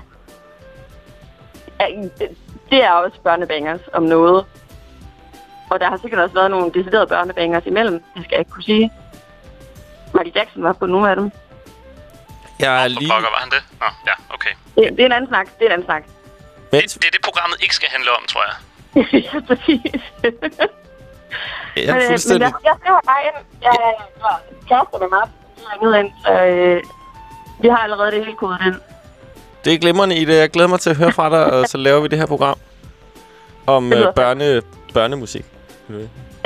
Det er også børnebangers om noget. Og der har sikkert også været nogle deciderede børnebangers imellem. Det skal jeg ikke kunne sige. Michael Jackson var på nogle af dem. Jeg er Hvor lige... pokker var han det? Nå, ja, okay. Det, det er en anden snak. Det er en anden snak. Det, det er det, programmet ikke skal handle om, tror jeg. ja, præcis. Jeg men, er øh, men fuldstændig... jeg, jeg skriver bare ind. Jeg var kærester med mig. Jeg ringede ind, så øh, vi har allerede det hele kodet ind. Det er glimrende i det. Jeg glæder mig til at høre fra dig, og så laver vi det her program om øh, børne, børnemusik. Ja,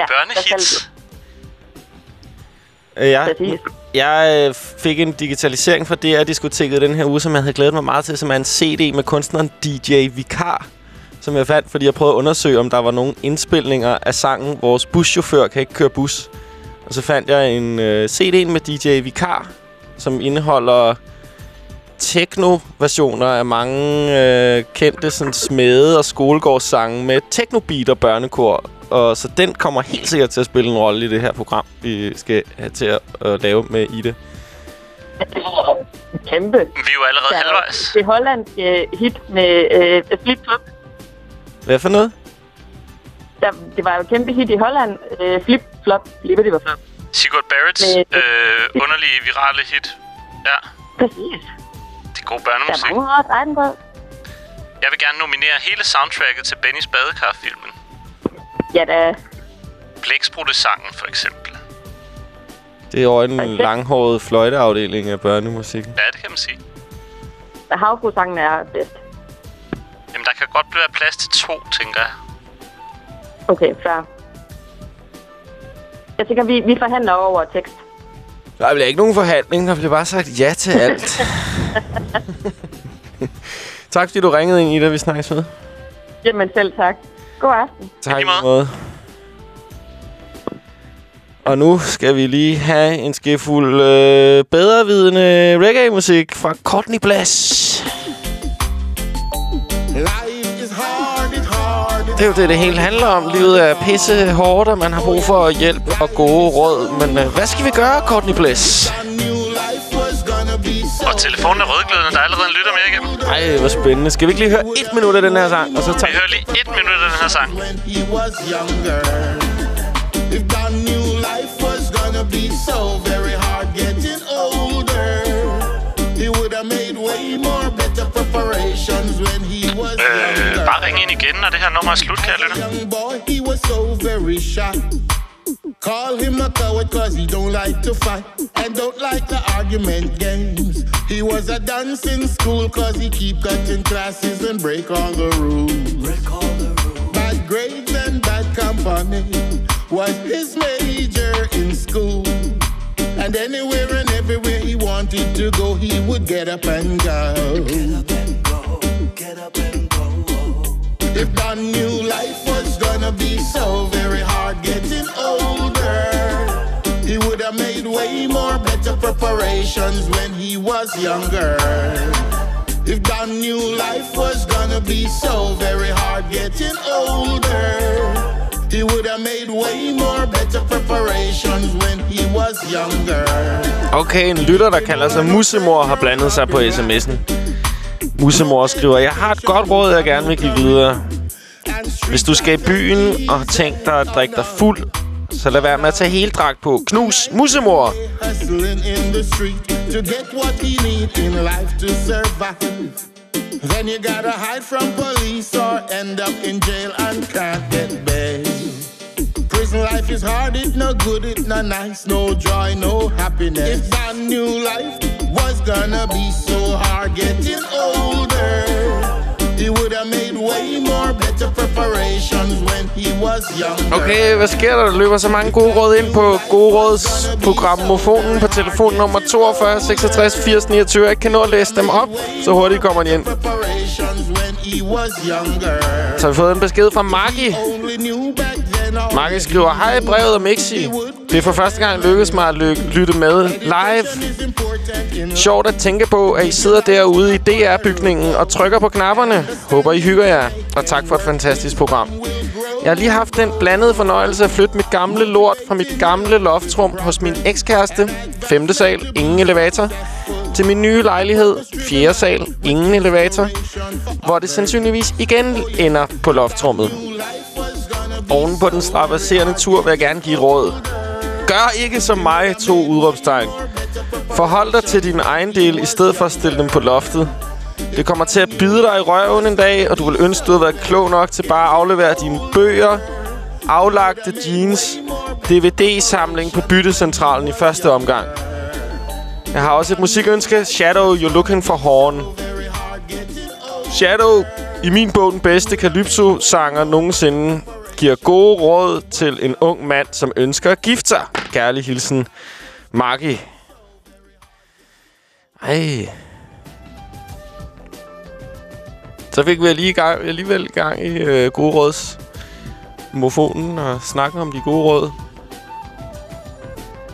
Børnehits. Øh, Ja, jeg øh, fik en digitalisering fra DR-diskoteket den her uge, som jeg havde glædet mig meget til, som er en CD med kunstneren DJ Vikar, som jeg fandt, fordi jeg prøvede at undersøge, om der var nogle indspilninger af sangen Vores buschauffør kan ikke køre bus. Og så fandt jeg en øh, CD med DJ Vikar, som indeholder techno-versioner af mange øh, kendte sådan, smede- og skolegårdssange med technobeat og børnekor. Og så den kommer helt sikkert til at spille en rolle i det her program, vi skal have til at øh, lave med Ida. Kæmpe. Vi er jo allerede er halvvejs. Det hollandske hit med øh, Flip Flop. Hvad for noget? Der, det var jo et kæmpe hit i Holland. Øh, flip Flop. Lige det var flop. Sigurd Barretts Med- øh, underlige virale hit. Ja, Præcis. det er god Der er børnemusik. mange år at dreje den på. Jeg vil gerne nominere hele soundtracket til Bennys badekar-filmen. Ja, da. Blæksprutte-sangen, for eksempel. Det er over en langhåret fløjteafdeling af børnemusikken. Ja, det kan man sige. Havfrusangen er bedst. Kan godt være plads til to, tænker jeg. Okay, fair. Jeg tænker, vi, vi forhandler over tekst. Der bliver ikke nogen forhandling, der bliver bare sagt ja til alt. tak fordi du ringede ind, Ida. Vi snakkes med. Jamen selv tak. God aften. Tak i måde. Og nu skal vi lige have en skefuld øh, bedrevidende reggae-musik fra Courtney Blass. Det er jo det, det hele handler om. Livet er pisse hårdt, og man har brug for hjælp og gode råd. Men øh, hvad skal vi gøre, Courtney Bliss? Og telefonen er rødglødende. Der er allerede en lytter mere igennem. Ej, hvor spændende. Skal vi ikke lige høre et minut af den her sang? Og så Vi tager hører lige et minut af den her sang. If God knew life was gonna be so very hard getting older, he would have made way more better preparations when he. Bare ring ind igen, når det her nummer er slut, kære lytter. Young boy, he was so very shy. Call him a coward cause he don't like to fight and don't like the argument games. He was a dance in school cause he keep cutting classes and break all the rules. Break all the rules. Bad grades and bad company was his major in school. And anywhere and everywhere he wanted to go, he would get up and go. Get up and go, get up and go. If God knew life was gonna be so very hard getting older, he would have made way more better preparations when he was younger. If God knew life was gonna be so very hard getting older, he would have made way more better preparations when he was younger. Okay, en lytter, der kalder sig Musemor, har blandet sig på sms'en. Musemor skriver, Jeg har et godt råd, jeg gerne vil give videre. Hvis du skal i byen og har tænkt dig at drikke dig fuld, så lad være med at tage hele dragt på. Knus, Musemor! Then you gotta hide from police or end up in jail and can't get bail. Prison life is hard, it no good, it no nice, no joy, no happiness. If that new life was gonna be so hard getting older, he would have made way more better preparations when he was younger. Okay, hvad sker der? Der løber så mange gode råd ind på gode råds programmofonen på telefon nummer 42 66 80 29. Jeg kan nå at læse dem op, så hurtigt kommer de ind. Så har vi fået en besked fra Maggie. Mange skriver, Hej brevet og Mixi. Det er for første gang lykkedes mig at ly- lytte med live. Sjovt at tænke på, at I sidder derude i DR-bygningen og trykker på knapperne. Håber, I hygger jer. Og tak for et fantastisk program. Jeg har lige haft den blandede fornøjelse at flytte mit gamle lort fra mit gamle loftrum hos min ekskæreste. 5. sal, ingen elevator. Til min nye lejlighed, 4. sal, ingen elevator. Hvor det sandsynligvis igen ender på loftrummet. Oven på den strapasserende tur vil jeg gerne give råd. Gør ikke som mig, to udråbstegn. Forhold dig til din egen del, i stedet for at stille dem på loftet. Det kommer til at bide dig i røven en dag, og du vil ønske, du havde været klog nok til bare at aflevere dine bøger, aflagte jeans, DVD-samling på byttecentralen i første omgang. Jeg har også et musikønske. Shadow, you're looking for horn. Shadow, i min bog den bedste Calypso-sanger nogensinde, giver gode råd til en ung mand, som ønsker at gifte sig. Kærlig hilsen, Maggie. Ej. Så fik vi lige gang, alligevel gang i øh, gode råds mofonen og snakken om de gode råd.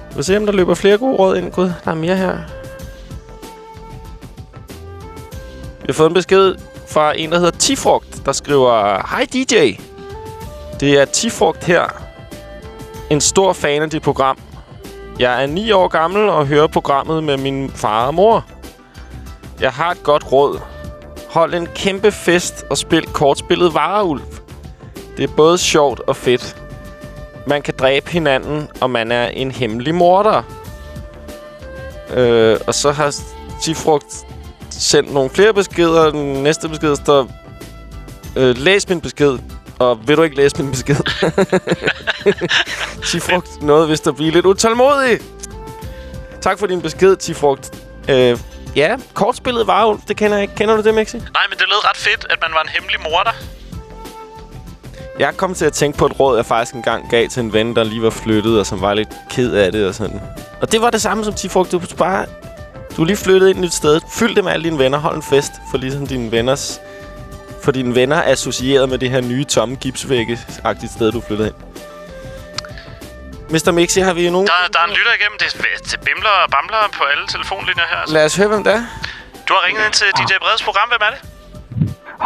Vi vil se, om der løber flere gode råd ind. Gud, der er mere her. Vi har fået en besked fra en, der hedder Tifrugt, der skriver... Hej DJ! Det er Tifrugt her. En stor fan af dit program. Jeg er 9 år gammel og hører programmet med min far og mor. Jeg har et godt råd. Hold en kæmpe fest og spil kortspillet Vareulv. Det er både sjovt og fedt. Man kan dræbe hinanden, og man er en hemmelig morder. Øh, og så har Tifrugt sendt nogle flere beskeder. Den næste besked står... Øh, læs min besked. Og vil du ikke læse min besked? Tifrugt nåede vist at blive lidt utålmodig. Tak for din besked, Tifrugt. Øh, ja, kortspillet var det kender jeg ikke. Kender du det, Mixi? Nej, men det lød ret fedt, at man var en hemmelig morder. Jeg kom til at tænke på et råd, jeg faktisk engang gav til en ven, der lige var flyttet, og som var lidt ked af det og sådan. Og det var det samme som Tifrugt. Du bare... Du er lige flyttet ind et nyt sted. Fyld det med alle dine venner. Hold en fest for ligesom dine venners... For dine venner er associeret med det her nye tomme gipsvægge-agtigt sted, du er flyttet ind. Mr. Mixi, har vi nogen... Der, der er en lytter igennem. Det, det bimler og bamler på alle telefonlinjer her. Altså. Lad os høre, hvem det er. Du har ringet ind til DJ Breds program. Hvem er det?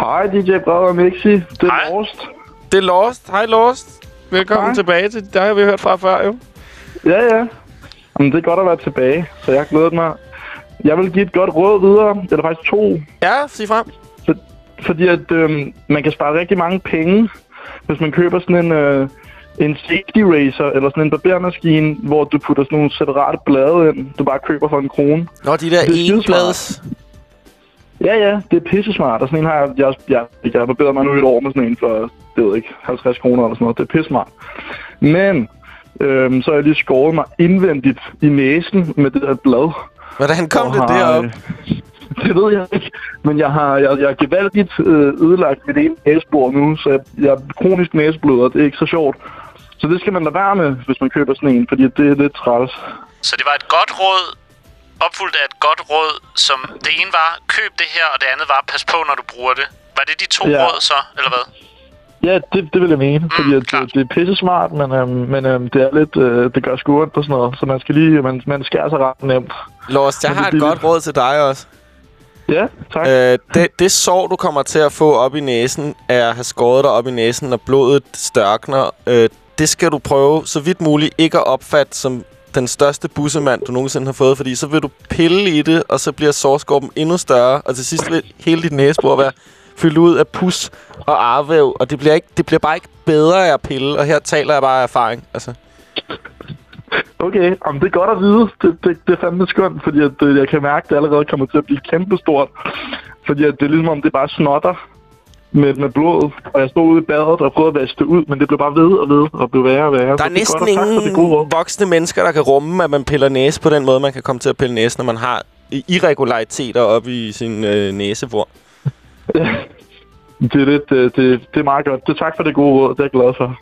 Hej, DJ Brad og Mixi. Det er Hej. Lost. Det er Lost. Hej, Lost. Velkommen Hej. tilbage til... Der har vi hørt fra før, jo. Ja, ja. Jamen, det er godt at være tilbage, så jeg glæder mig. Jeg vil give et godt råd videre. Eller faktisk to. Ja, sig frem. For, fordi at øhm, man kan spare rigtig mange penge, hvis man køber sådan en, øh, en safety racer eller sådan en barbermaskine, hvor du putter sådan nogle separate blade ind, du bare køber for en krone. Nå, de der er enblades. Ja, ja, det er pisse smart. Og sådan en har jeg, jeg, jeg, jeg har barberet mig nu et år med sådan en for, det ved ikke, 50 kroner eller sådan noget. Det er pisse smart. Men øhm, så har jeg lige skåret mig indvendigt i næsen med det der blad. Hvordan kom Og det derop? øh, Det ved jeg ikke. Men jeg har jeg, jeg er gevaldigt øh, ødelagt mit ene næsebor nu, så jeg, jeg er kronisk næsebløder. Det er ikke så sjovt. Så det skal man lade være med, hvis man køber sådan en, fordi det er lidt træls. Så det var et godt råd, opfuldt af et godt råd, som det ene var, køb det her, og det andet var, pas på, når du bruger det. Var det de to Ja. råd så, eller hvad? Ja, det, det vil jeg mene, fordi at det, det er pisse smart, men, øhm, men øhm, det er lidt, øh, det gør sgu ondt og sådan noget, så man skal lige, man, man skærer sig ret nemt. Lost, jeg Men har det et er godt råd til dig også. Ja, tak. Øh, det, det sår, du kommer til at få op i næsen, er at have skåret dig op i næsen, og blodet størkner. Øh, det skal du prøve, så vidt muligt, ikke at opfatte som den største bussemand, du nogensinde har fået, fordi så vil du pille i det, og så bliver sårskorpen endnu større, og til sidst vil hele dit næsebord være fyldt ud af pus og arvæv, og det bliver, ikke, det bliver bare ikke bedre af at pille, og her taler jeg bare af erfaring. Altså. Okay, jamen, det er godt at vide. Det, det, det er fandme skønt, fordi at, øh, jeg kan mærke, at det allerede kommer til at blive kæmpestort. Fordi at det er ligesom om, det bare snotter med, med blodet. Og jeg stod ude i badet og prøvede at vaske det ud, men det blev bare ved og ved og blev værre og værre. Der Så er det næsten godt, det gode ingen voksne mennesker, der kan rumme, at man piller næse på den måde, man kan komme til at pille næse, når man har irregulariteter op i sin øh, næsebor. Det er, lidt, øh, det, det er meget godt. Det er tak for det gode råd, det er jeg glad for.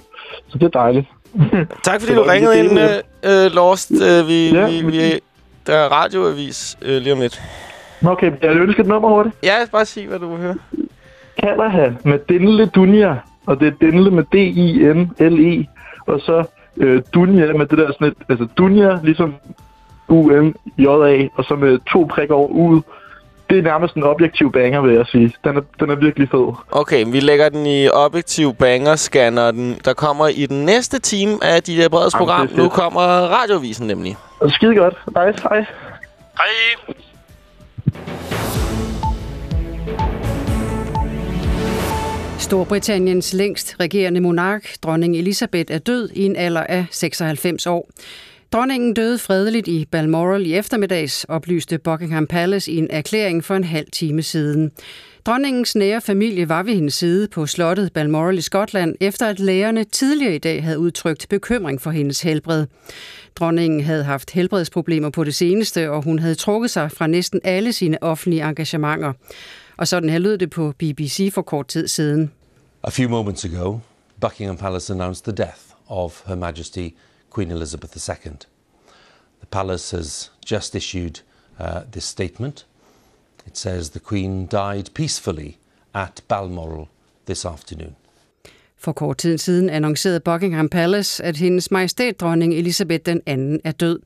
Så det er dejligt. Tak fordi du ringede ind, øh, øh, Lost. Øh, vi, Ja, vi, vi, der er radioavis øh, lige om lidt. Okay, jeg ønsker et nummer hurtigt. Ja, bare sig, hvad du vil høre. Kalaha med Dinle Dunja, og det er Dinle med D-I-N-L-E, og så øh, Dunja med det der sådan et, altså Dunja, ligesom U-N-J-A, og så med to prikker over ud. Det er nærmest en objektiv banger, vil jeg sige. Den er, den er virkelig fed. Okay, vi lægger den i objektiv banger scanner. Den, der kommer i den næste time af de der breds program. Nu kommer radiovisen nemlig. Skide godt. Nice, hej. Hej. Storbritanniens længst regerende monark, dronning Elizabeth, er død i en alder af 96 år. Dronningen døde fredeligt i Balmoral i eftermiddags, oplyste Buckingham Palace i en erklæring for en halv time siden. Dronningens nære familie var ved hendes side på slottet Balmoral i Skotland, efter at lægerne tidligere i dag havde udtrykt bekymring for hendes helbred. Dronningen havde haft helbredsproblemer på det seneste, og hun havde trukket sig fra næsten alle sine offentlige engagementer. Og sådan her lød det på BBC for kort tid siden. A few moments ago, Buckingham Palace announced the death of Her Majesty Queen Elizabeth II. The palace has just issued uh, this statement. It says the Queen died peacefully at Balmoral this afternoon. For kort tid siden annoncerede Buckingham Palace, at hendes majestæt dronning Elisabeth den anden er død.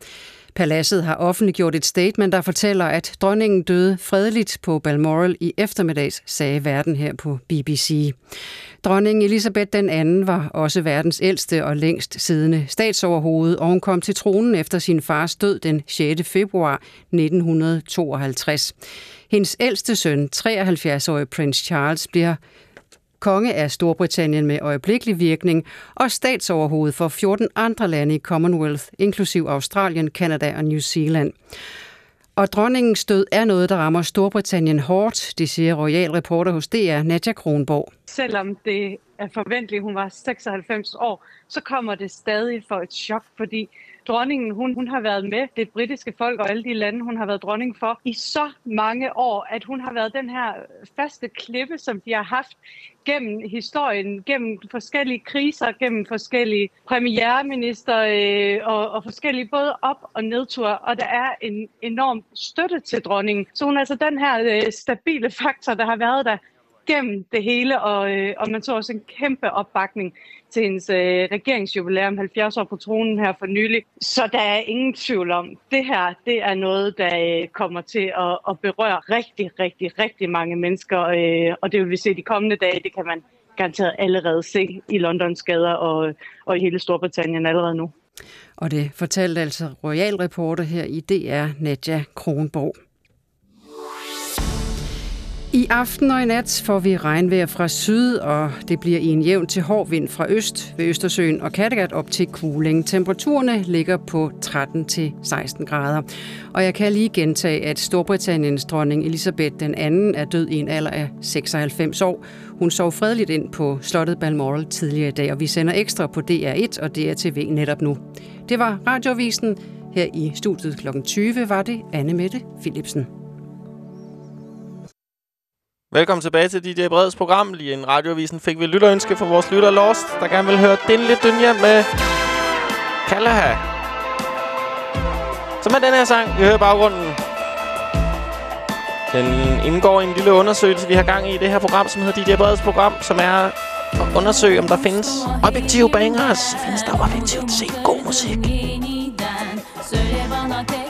Paladset har offentliggjort et statement, der fortæller, at dronningen døde fredeligt på Balmoral i eftermiddags, sagde verden her på BBC. Dronning Elisabeth den anden var også verdens ældste og længst siddende statsoverhoved, og hun kom til tronen efter sin fars død den 6. februar 1952. Hendes ældste søn, 73-årige prins Charles, bliver konge af Storbritannien med øjeblikkelig virkning og statsoverhoved for 14 andre lande i Commonwealth, inklusiv Australien, Kanada og New Zealand. Og dronningens død er noget, der rammer Storbritannien hårdt, det siger royal reporter hos DR, Nadja Kronborg. selvom det er forventeligt, hun var 96 år, så kommer det stadig for et chok, fordi dronningen, hun, hun har været med det britiske folk og alle de lande, hun har været dronning for i så mange år, at hun har været den her faste klippe, som de har haft gennem historien, gennem forskellige kriser, gennem forskellige premierminister øh, og, og forskellige både op- og nedture, og der er en enorm støtte til dronningen. Så hun er altså den her øh, stabile faktor, der har været der gennem det hele, og, øh, og man så også en kæmpe opbakning til hendes øh, regeringsjubilæum 70 år på tronen her for nylig. Så der er ingen tvivl om, det her det er noget, der øh, kommer til at, at berøre rigtig, rigtig, rigtig mange mennesker, øh, og det vil vi se de kommende dage, det kan man garanteret allerede se i Londons gader og, og i hele Storbritannien allerede nu. Og det fortalte altså royalreporter her i DR, Nadja Kronborg. I aften og i nat får vi regnvejr fra syd, og det bliver i en jævn til hård vind fra øst ved Østersøen og Kattegat op til Kuling. Temperaturerne ligger på 13-16 grader. Og jeg kan lige gentage, at Storbritanniens dronning Elisabeth den anden er død i en alder af 96 år. Hun sov fredeligt ind på slottet Balmoral tidligere i dag, og vi sender ekstra på DR1 og DRTV netop nu. Det var radiovisen. Her i studiet kl. 20 var det Anne Mette Philipsen. Velkommen tilbage til DJ Breds program. Lige en radioavisen fik vi lytterønske fra vores lytter Lost, der gerne vil høre Den lidt dynja med Kalaha. Så med den her sang, vi hører i baggrunden. Den indgår i en lille undersøgelse, vi har gang i i det her program, som hedder DJ Breds program, som er at undersøge, om der findes objektive bangers. Findes der objektivt set god musik? Söyle bana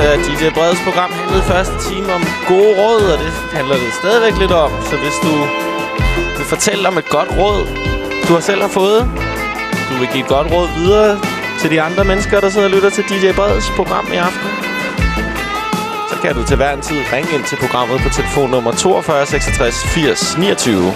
udsendelse af DJ Breds program handlede første time om gode råd, og det handler det stadigvæk lidt om. Så hvis du vil fortælle om et godt råd, du har selv har fået, du vil give et godt råd videre til de andre mennesker, der sidder og lytter til DJ Breds program i aften, så kan du til hver en tid ringe ind til programmet på telefonnummer 42 66 80 29.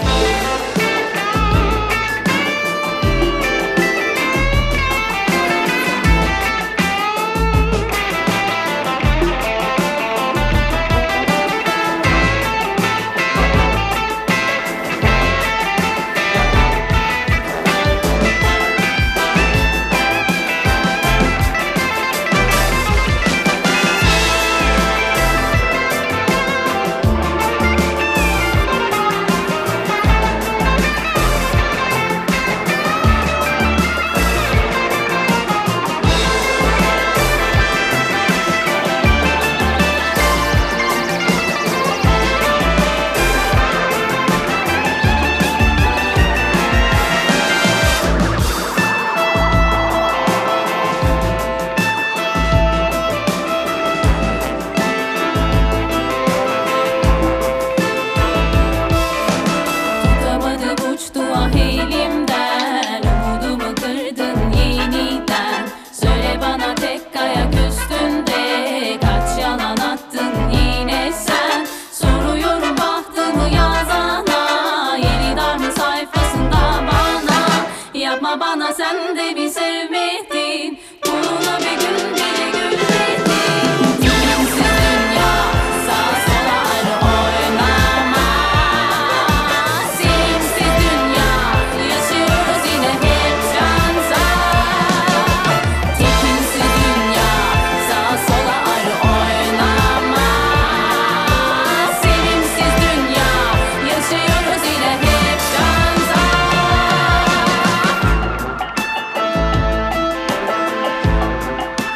sen de bir sevmedin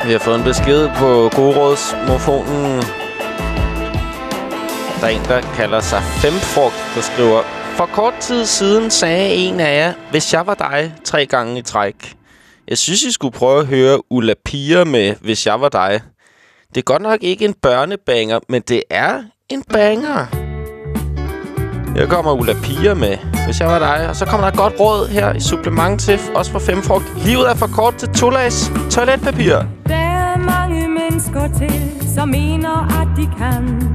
Vi har fået en besked på Goderådsmofonen. Der er en, der kalder sig Femfrugt, der skriver... For kort tid siden sagde en af jer, hvis jeg var dig, tre gange i træk. Jeg synes, I skulle prøve at høre Ulla Pia med, hvis jeg var dig. Det er godt nok ikke en børnebanger, men det er en banger. Her kommer Ulla Piger med, hvis jeg var dig. Og så kommer der et godt råd her i supplement til, også for Femfrugt. Livet er for kort til tolags toiletpapir. Der er mange mennesker til, som mener, at de kan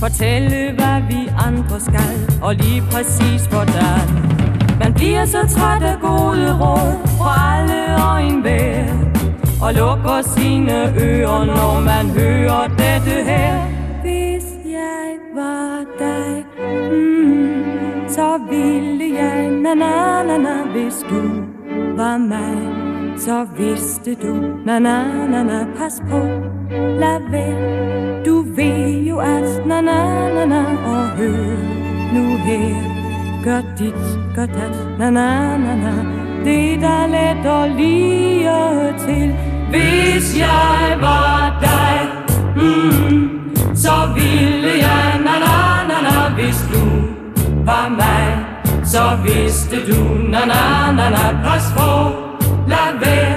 Fortælle, hvad vi andre skal, og lige præcis hvordan Man bliver så træt af gode råd fra alle og enhver Og lukker sine ører, når man hører dette her Hvis jeg var dig, mm, så ville jeg na na na na Hvis du var mig, så vidste du, na na na na, pas på, lad være. Du ved jo at, na na na na, og hør nu her, gør dit, gør dat, na na na na. Det der let og lige til, hvis jeg var dig, mm, så ville jeg, na na na na, hvis du var mig, så vidste du, na na na na, pas på, lad være,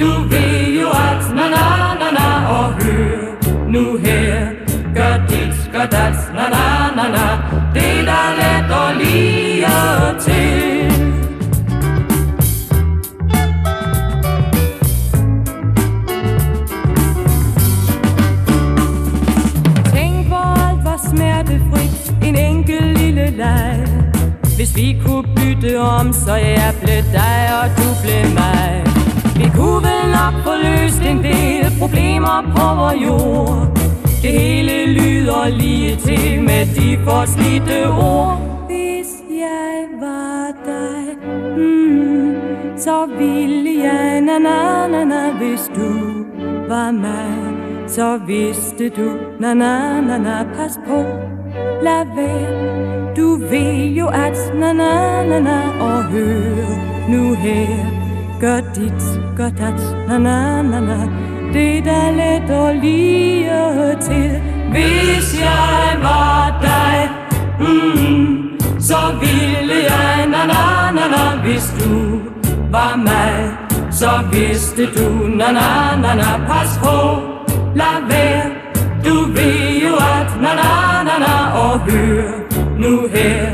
du ved jo at, na na na na, og hør nu her, gør dit, gør dat, na na na na, det der let og lige til. Enkel lille leg. Hvis vi kunne bytte om Så jeg blev dig og du blev mig. Vi kunne vel nok få løst en del Problemer på vores jord. Det hele lyder lige til Med de forslidte ord. Hvis jeg var dig mm, Så ville jeg na na na na Hvis du var mig så vidste du, na na na na, pas på, lad være. Du ved jo at, na na na na, og hør nu her, gør dit, gør dat, na na na na, det der let og lige til. Hvis jeg var dig, mm, så ville jeg, na na na na, hvis du var mig, så vidste du, na na na na, pas på, lad være Du ved jo at na na na na Og hør nu her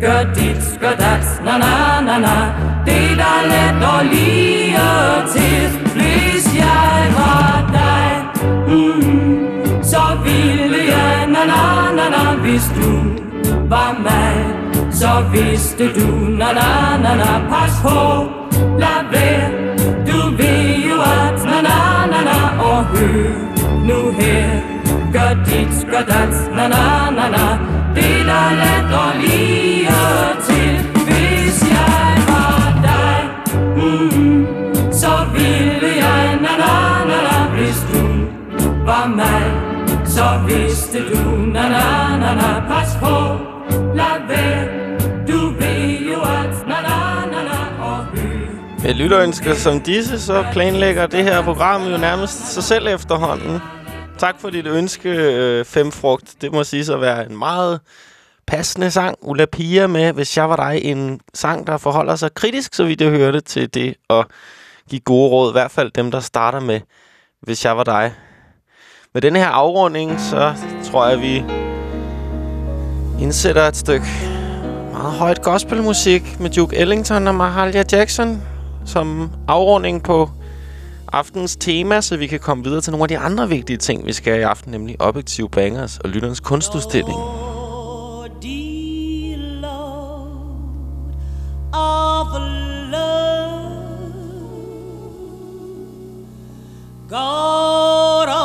Gør dit, gør dat, na na na na Det der let og lige til Hvis jeg var dig mm, Så ville jeg na na na na Hvis du var mig Så vidste du na na na na Pas på, lad være Du ved jo at na na na na Og hør nu her. Gør dit, gør dat, na na na na. Det der let og lige til. Hvis jeg var dig mm, Så ville jeg na na na na. Hvis du var mig Så vidste du na na na na. Lytterønsker som disse, så planlægger det her program jo nærmest sig selv efterhånden. Tak for dit ønske, øh, Femfrugt. Det må sige at være en meget passende sang. Ulla Pia med, hvis jeg var dig, en sang, der forholder sig kritisk, så vidt jeg hørte, til det at give gode råd. I hvert fald dem, der starter med, hvis jeg var dig. Med denne her afrunding, så tror jeg, vi indsætter et stykke meget højt gospelmusik med Duke Ellington og Mahalia Jackson som afrunding på aftens tema, så vi kan komme videre til nogle af de andre vigtige ting, vi skal i aften, nemlig objektive bangers og lytterens kunstudstilling. of love. God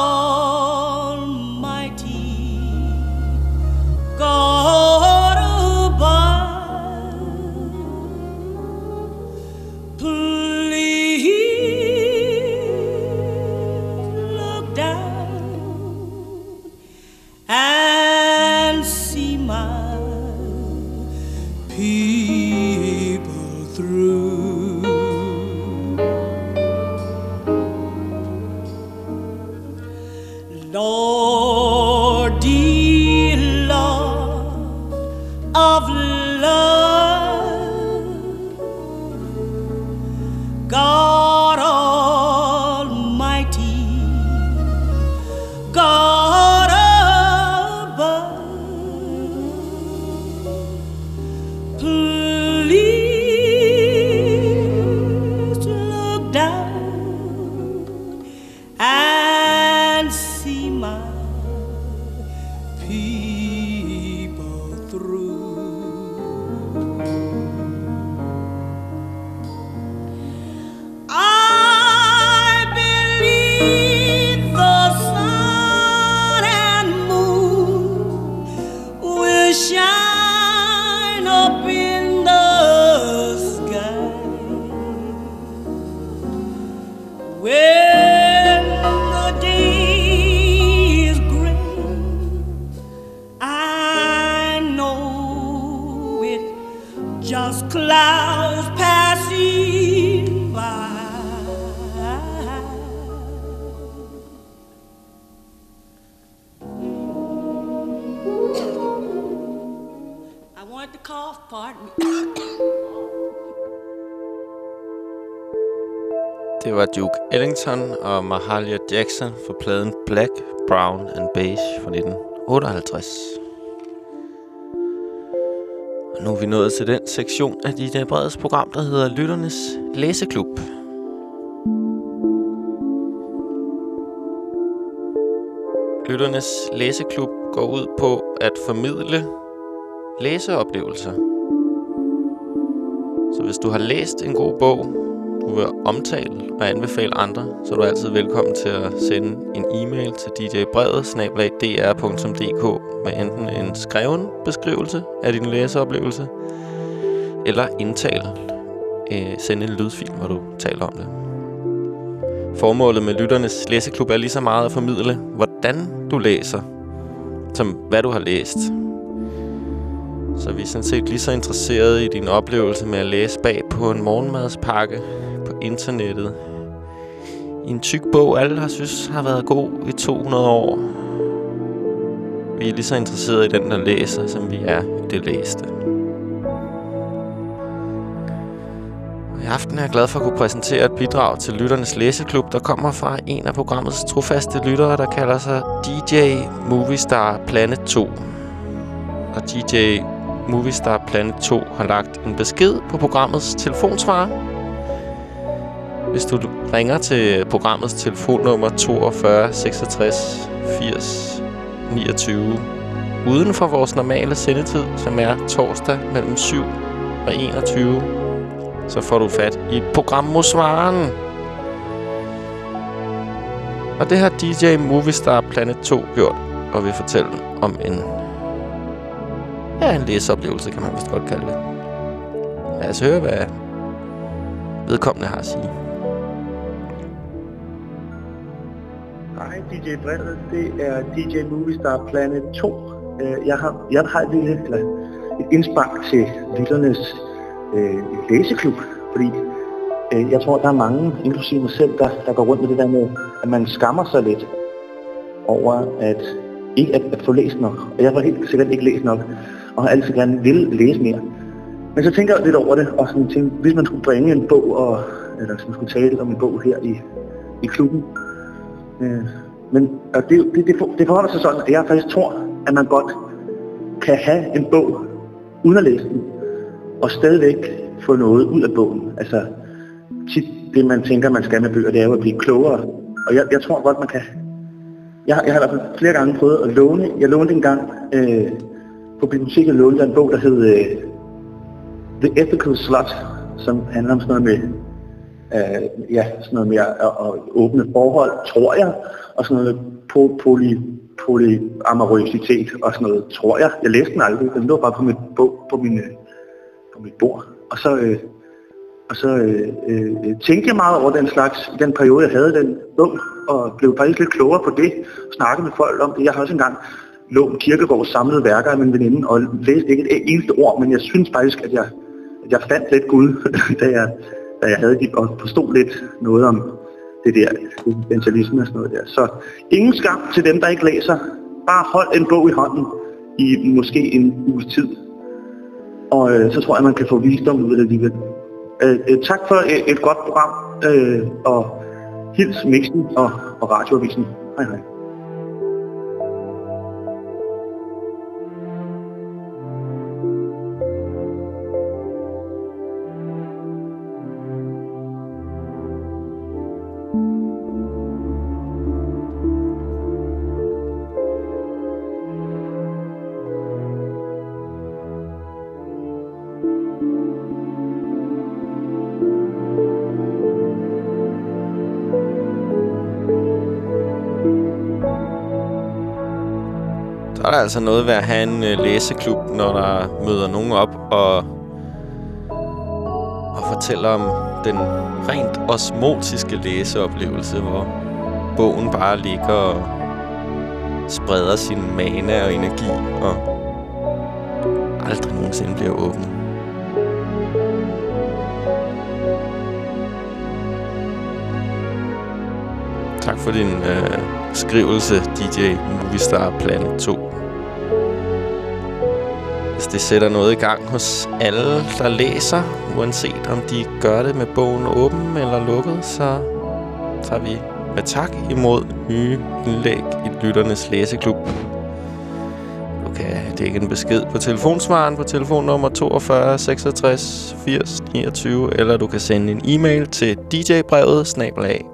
Duke og Mahalia Jackson for pladen Black, Brown and Beige fra 1958. Og nu er vi nået til den sektion af DJ øh, Breds program, der hedder Lytternes Læseklub. Lytternes Læseklub går ud på at formidle læseoplevelser. Så hvis du har læst en god bog, du vil omtale og anbefale andre, så er du altid velkommen til at sende en e-mail til djbrevet.dr.dk med enten en skreven beskrivelse af din læseoplevelse, eller indtale. Øh, sende en lydfil, hvor du taler om det. Formålet med Lytternes Læseklub er lige så meget at formidle, hvordan du læser, som hvad du har læst. Så vi er sådan set lige så interesserede i din oplevelse med at læse bag på en morgenmadspakke internettet. I en tyk bog, alle har synes har været god i 200 år. Vi er lige så interesserede i den, der læser, som vi er i det læste. Og I aften er jeg glad for at kunne præsentere et bidrag til Lytternes Læseklub, der kommer fra en af programmets trofaste lyttere, der kalder sig DJ Movistar Planet 2. Og DJ Movistar Planet 2 har lagt en besked på programmets telefonsvarer. Hvis du ringer til programmets telefonnummer 42 66 80 29 uden for vores normale sendetid, som er torsdag mellem 7 og 21, så får du fat i programmosvaren. Og det har DJ Movistar Planet 2 gjort, og vil fortælle om en Ja, en læseoplevelse, kan man vist godt kalde det. Lad os høre, hvad vedkommende har at sige. Hej, DJ Brevet. Det er DJ Movistar Planet 2. Øh, jeg har, jeg har et lille eller et indspark til lytternes øh, læseklub, fordi øh, jeg tror, der er mange, inklusive mig selv, der, der går rundt med det der med, at man skammer sig lidt over at ikke at, at få læst nok. Og jeg har helt sikkert ikke læst nok, og har altid gerne vil læse mere. Men så tænker jeg lidt over det, og sådan tænkte, hvis man skulle bringe en bog, og, eller hvis man skulle tale om en bog her i, i klubben, øh, men og det, det, det, det forholder sig sådan, at jeg faktisk tror, at man godt kan have en bog uden at læse den, og stadigvæk få noget ud af bogen. Altså tit det, man tænker, man skal med bøger, det er jo at blive klogere. Og jeg, jeg tror godt, man kan. Jeg, jeg har i hvert fald flere gange prøvet at låne. Jeg lånte engang øh, på biblioteket lånte jeg en bog, der hed øh, The Ethical Slut, som handler om sådan noget med øh, ja, sådan noget mere og, og åbne forhold, tror jeg, og sådan noget po, poly, polyamorøsitet og sådan noget, tror jeg. Jeg læste den aldrig, den lå bare på mit bog, på, min, øh, på mit bord. Og så, øh, og så øh, øh, tænkte jeg meget over den slags, i den periode, jeg havde den bog, og blev faktisk lidt klogere på det, snakkede med folk om det. Jeg har også engang lånt Kirkegaards samlede værker af min veninde, og læste ikke et eneste ord, men jeg synes faktisk, at jeg, at jeg fandt lidt Gud, da jeg, da jeg havde de, og forstod lidt noget om det der essentialisme og sådan noget der. Så ingen skam til dem, der ikke læser. Bare hold en bog i hånden i måske en uges tid. Og øh, så tror jeg, man kan få visdom ud af det alligevel. Øh, øh, tak for et, et godt program, øh, og hils Mixen og, og Radioavisen. Hej hej. der altså noget ved at have en øh, læseklub, når der møder nogen op og, og fortæller om den rent osmotiske læseoplevelse, hvor bogen bare ligger og spreder sin mana og energi og aldrig nogensinde bliver åbnet. Tak for din øh, skrivelse, DJ Movistar Planet 2. Det sætter noget i gang hos alle, der læser, uanset om de gør det med bogen åben eller lukket, så tager vi med tak imod nye indlæg i Lytternes Læseklub. Du kan lægge en besked på telefonsvaren på telefonnummer 42 66 80 29, eller du kan sende en e-mail til djbrevet snabelag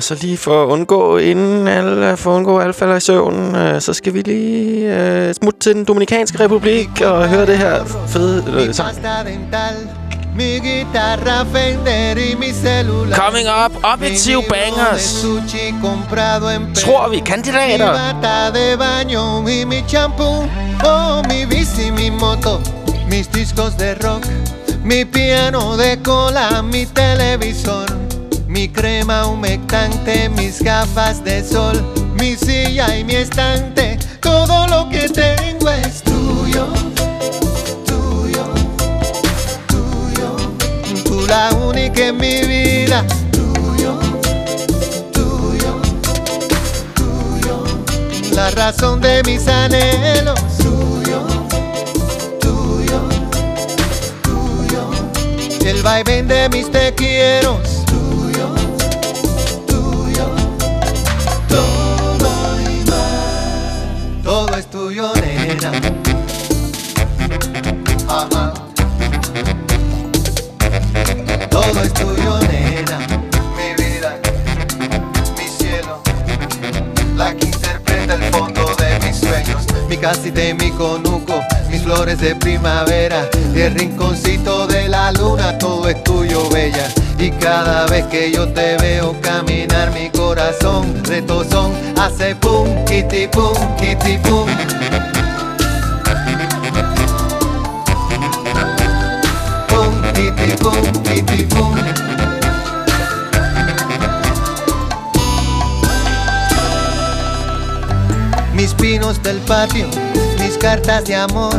Og så lige for at undgå, inden alle, for at undgå, alle falder i søvn, øh, så skal vi lige øh, smutte til den Dominikanske Republik og høre det her fede øh, sang. Mi guitarra Fender y mi celular Coming up, objektiv bangers. Tror vi, Mi kandidater. bata de baño y mi champú Oh, mi bici, mi moto Mis discos de rock Mi piano de cola, mi televisor Mi crema humectante, mis gafas de sol Mi silla y mi estante. Todo lo que tengo es tuyo Tuyo Tuyo. Tú la única en mi vida. Tuyo Tuyo Tuyo. La razón de mis anhelos. Tuyo Tuyo Tuyo. El vaivén de mis te quiero tuyo, nena Ajá todo es tuyo, nena. Mi vida, mi cielo. La que casita y mi conuco. Mis flores de primavera. Y el rinconcito de la luna. Todo es tuyo, bella. Y cada vez que yo te veo caminar, mi corazón retozón hace pum, kitty pum, kitty pum. Pum, kitty pum, kitty pum. Mis pinos del patio, mis cartas de amor,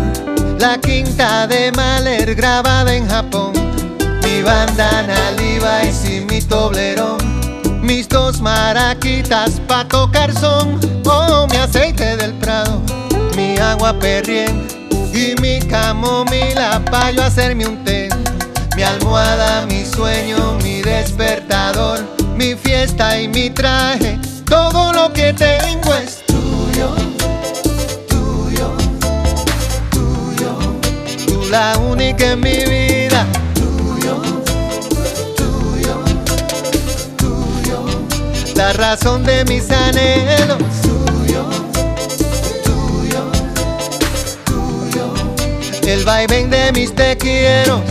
la quinta de Mahler grabada en Japón, mi bandana Levi's y mi toblerón, mis dos maraquitas pa' tocar son, oh mi aceite del Prado, mi agua perrien y mi camomila pa' yo hacerme un té, mi almohada, mi sueño, mi despertador, mi fiesta y mi traje, todo lo que tengo tuyo, tuyo, tuyo, tú la única en mi vida, tuyo, tuyo, tuyo, la razón de mis anhelos, tuyo, tuyo, tuyo, el vaivén de mis te quiero,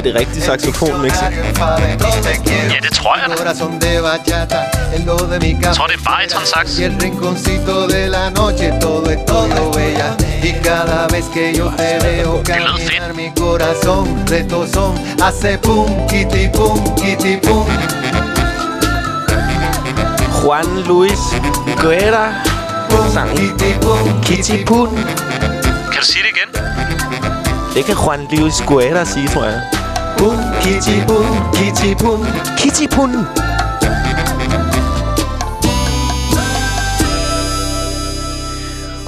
Er det rigtig saxofon-mixing? Ja, det tror jeg da. Corazón de bachata, el do de mi Jeg tror, det er bariton sax. Y el rinconcito de la noche, todo es todo bella. Y cada vez que yo te veo caminar, mi corazón retozón hace pum, kitty pum, kitty pum. Juan Luis Guerra. Sangen Kitty Pun. Kan du sige det igen? Det kan Juan Luis Guerra sige, tror jeg. Pum, kitty pum, kitty pum. Kitty Pun.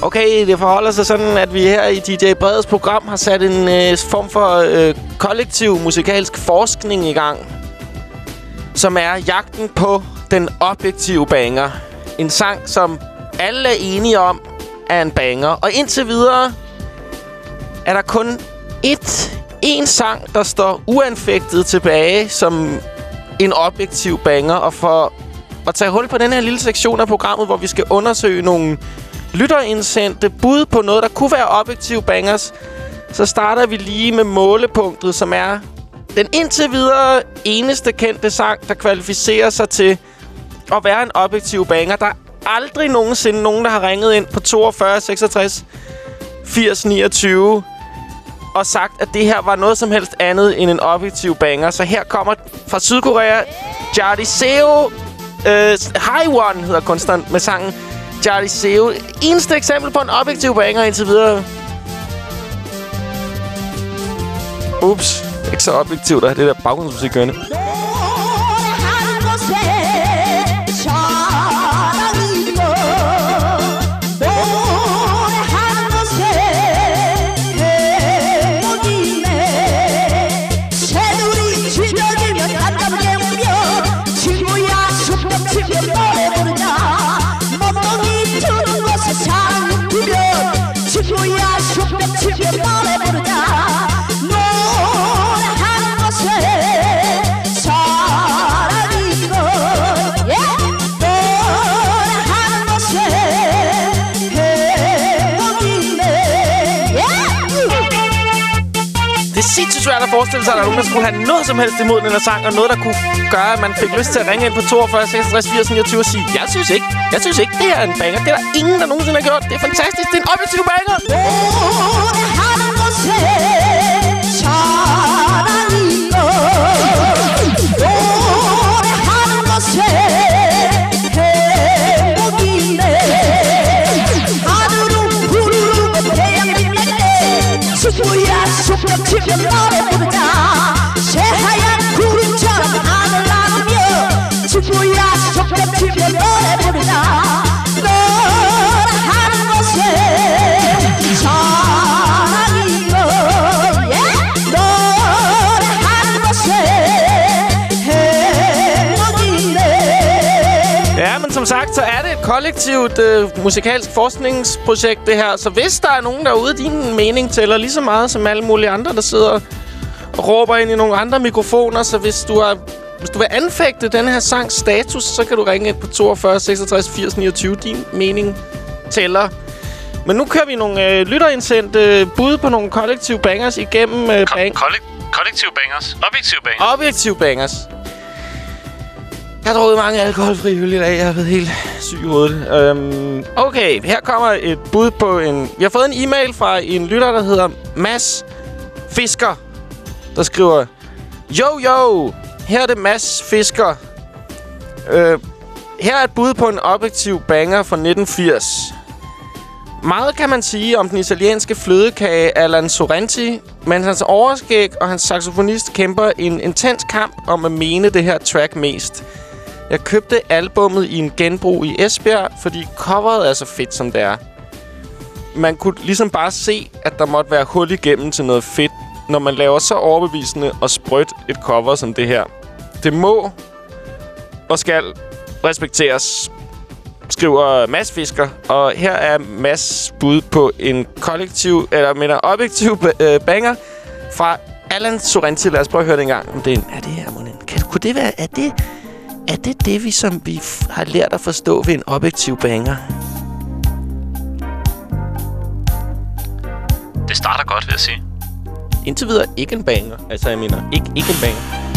Okay, det forholder sig sådan, at vi her i DJ Breds program har sat en øh, form for øh, kollektiv musikalsk forskning i gang. Som er jagten på den objektive banger. En sang, som alle er enige om er en banger. Og indtil videre er der kun ét, en sang, der står uanfægtet tilbage som en objektiv banger. Og for at tage hul på den her lille sektion af programmet, hvor vi skal undersøge nogle lytterindsendte bud på noget, der kunne være objektiv bangers, så starter vi lige med målepunktet, som er den indtil videre eneste kendte sang, der kvalificerer sig til at være en objektiv banger. Der aldrig nogensinde nogen, der har ringet ind på 42 66 80 29 og sagt, at det her var noget som helst andet end en objektiv banger. Så her kommer fra Sydkorea, Jardi Seo. Øh, High One hedder kunstneren med sangen Jardi Seo. Eneste eksempel på en objektiv banger indtil videre. Ups. Ikke så objektivt, der have det der baggrundsmusik gørende. Svært at forestille sig, at der nogen, der skulle have noget som helst imod den her sang, og noget, der kunne gøre, at man fik lyst til at ringe ind på 42 66 80 29 og sige, jeg synes ikke, jeg synes ikke, det her er en banger. Det er der ingen, der nogensinde har gjort. Det er fantastisk. Det er en objektiv banger. Oh, som sagt, så er det et kollektivt øh, musikalsk forskningsprojekt, det her. Så hvis der er nogen derude, din mening tæller lige så meget som alle mulige andre, der sidder og råber ind i nogle andre mikrofoner. Så hvis du, er, hvis du vil anfægte den her sangs status, så kan du ringe ind på 42 66 80 29. Din mening tæller. Men nu kører vi nogle øh, lytterindsendte øh, bud på nogle kollektive bangers igennem øh, bang Kollek- kollektiv bangers. Objektiv bangers. objektive bangers. Jeg har drukket mange alkoholfri øl i dag. Jeg har været helt syg i hovedet. Øhm, okay, her kommer et bud på en... Jeg har fået en e-mail fra en lytter, der hedder Mads Fisker, der skriver... Jo, jo! Her er det Mads Fisker. Øh, her er et bud på en objektiv banger fra 1980. Meget kan man sige om den italienske flødekage Alan Sorrenti, men hans overskæg og hans saxofonist kæmper en intens kamp om at mene det her track mest. Jeg købte albummet i en genbrug i Esbjerg, fordi coveret er så fedt, som det er. Man kunne ligesom bare se, at der måtte være hul igennem til noget fedt, når man laver så overbevisende og sprødt et cover som det her. Det må og skal respekteres, skriver Mads Fisker. Og her er Mads bud på en kollektiv, eller mener objektiv øh, banger fra Allan Sorrenti. Lad os prøve at høre det en gang. Om det er, en, er det her, Monin? Kan, kunne det være, er det, er det det, vi, som vi har lært at forstå ved en objektiv banger? Det starter godt, vil jeg sige. Indtil videre ikke en banger. Altså, jeg mener, ikke, ikke en banger.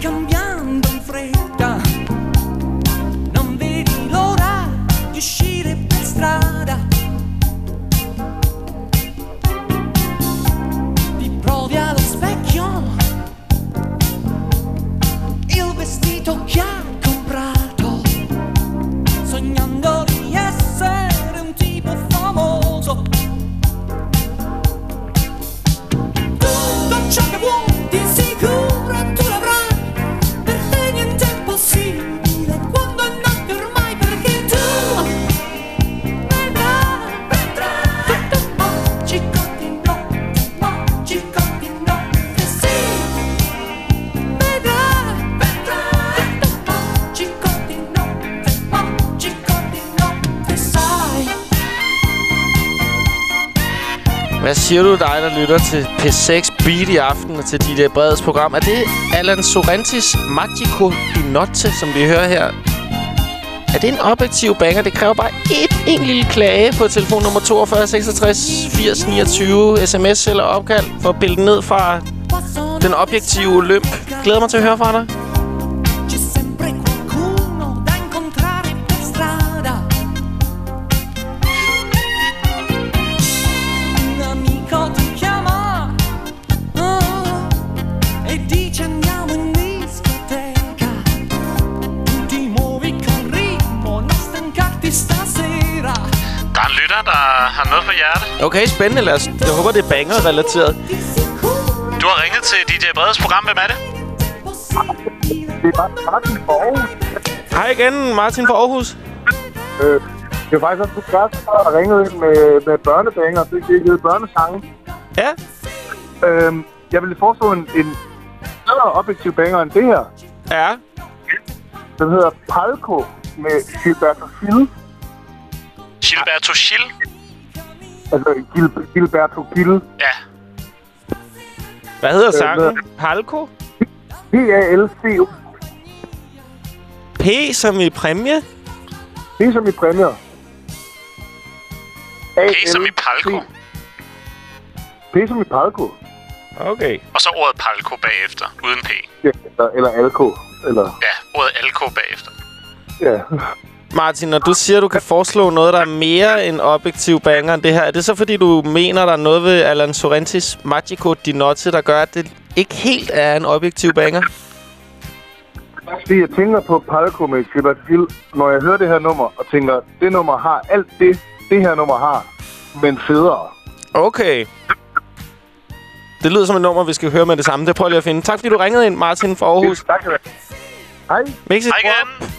Cambiando in fretta. Non vedi l'ora di uscire per strada. Ti provi allo specchio il vestito che Hvad siger du dig, der lytter til P6 Beat i aften og til DJ Breds program? Er det Alan Sorrentis Magico di Notte, som vi hører her? Er det en objektiv banger? Det kræver bare et, en lille klage på telefonnummer 42 66 80 29, sms eller opkald for at pille ned fra den objektive lømp. Glæder mig til at høre fra dig. Hjerte. Okay, spændende. Lad os, jeg håber, det er banger-relateret. Du har ringet til DJ Breds program. Hvem er det? Det er Martin fra Aarhus. Hej igen, Martin fra Aarhus. Øh, det er faktisk også det første, der har ringet ind med, med børnebanger. Det er givet børnesange. Ja. Øhm, jeg vil foreslå en, en større objektiv banger end det her. Ja. Den hedder Palco med Gilberto Gil. Gilberto Gil? Altså Gil, Gilberto Gil. Ja. Hvad hedder Øh, sangen? Palco? P-A-L-C-O. P som i præmie? P som i præmier. P som i Palco. P som i Palco. Okay. Og så ordet Palco bagefter, uden P. Ja, eller, eller Alco. Eller, Ja, ordet Alco bagefter. ja. Martin, når du siger, at du kan foreslå noget, der er mere end objektiv banger end det her, er det så fordi, du mener, der er noget ved Alan Sorrentis Magico di Notte, der gør, at det ikke helt er en objektiv banger? Fordi jeg tænker på Palco med Gilberto Gil, når jeg hører det her nummer, og tænker, det nummer har alt det, det her nummer har, men federe. Okay. Det lyder som et nummer, vi skal høre med det samme. Det prøver jeg lige at finde. Tak fordi du ringede ind, Martin fra Aarhus. Tak skal du Hej. Mix it Hej igen.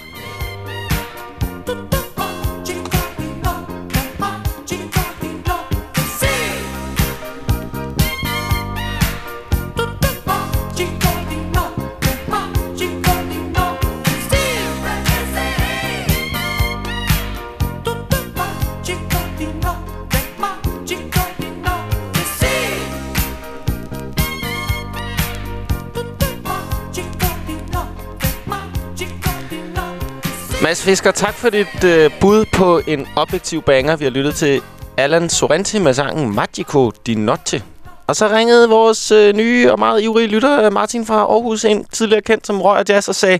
Mads Fisker, tak for dit øh, bud på en objektiv banger. Vi har lyttet til Alan Sorrenti med sangen Magico di Notte. Og så ringede vores øh, nye og meget ivrige lytter, øh, Martin fra Aarhus, ind tidligere kendt som Røg og Jazz, og sagde,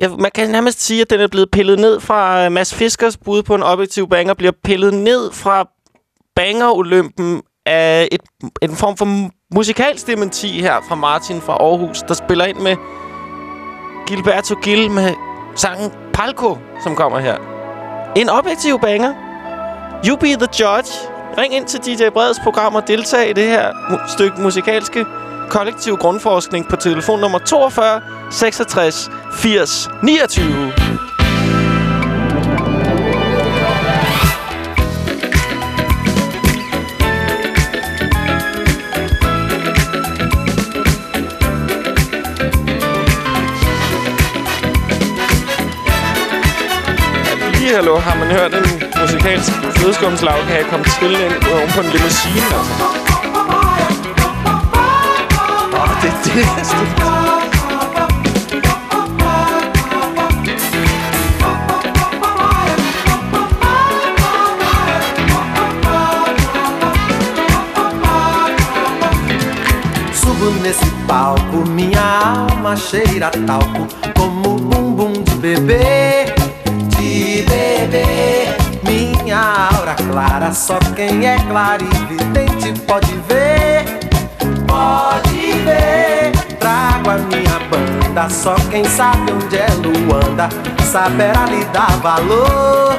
ja, man kan nærmest sige, at den er blevet pillet ned fra øh, Mads Fiskers bud på en objektiv banger, bliver pillet ned fra banger-olympen af et, en form for mu- musikalsk dementi her fra Martin fra Aarhus, der spiller ind med Gilberto Gil med sangen Palko, som kommer her. En objektiv banger. You be the judge. Ring ind til DJ Breds program og deltag i det her mu- stykke musikalske kollektiv grundforskning på telefonnummer 42 66 80 29. Hallo, har man hørt en musikalsk flødeskumslagkage komme trillende ind oven på en limousine, altså? Oh, det er det. Nesse palco, minha alma cheira talco Como bumbum de bebê, de bebê Minha aura clara, só quem é clarividente pode ver. Pode ver. Trago a minha banda, só quem sabe onde é Luanda. Saberá lhe dar valor,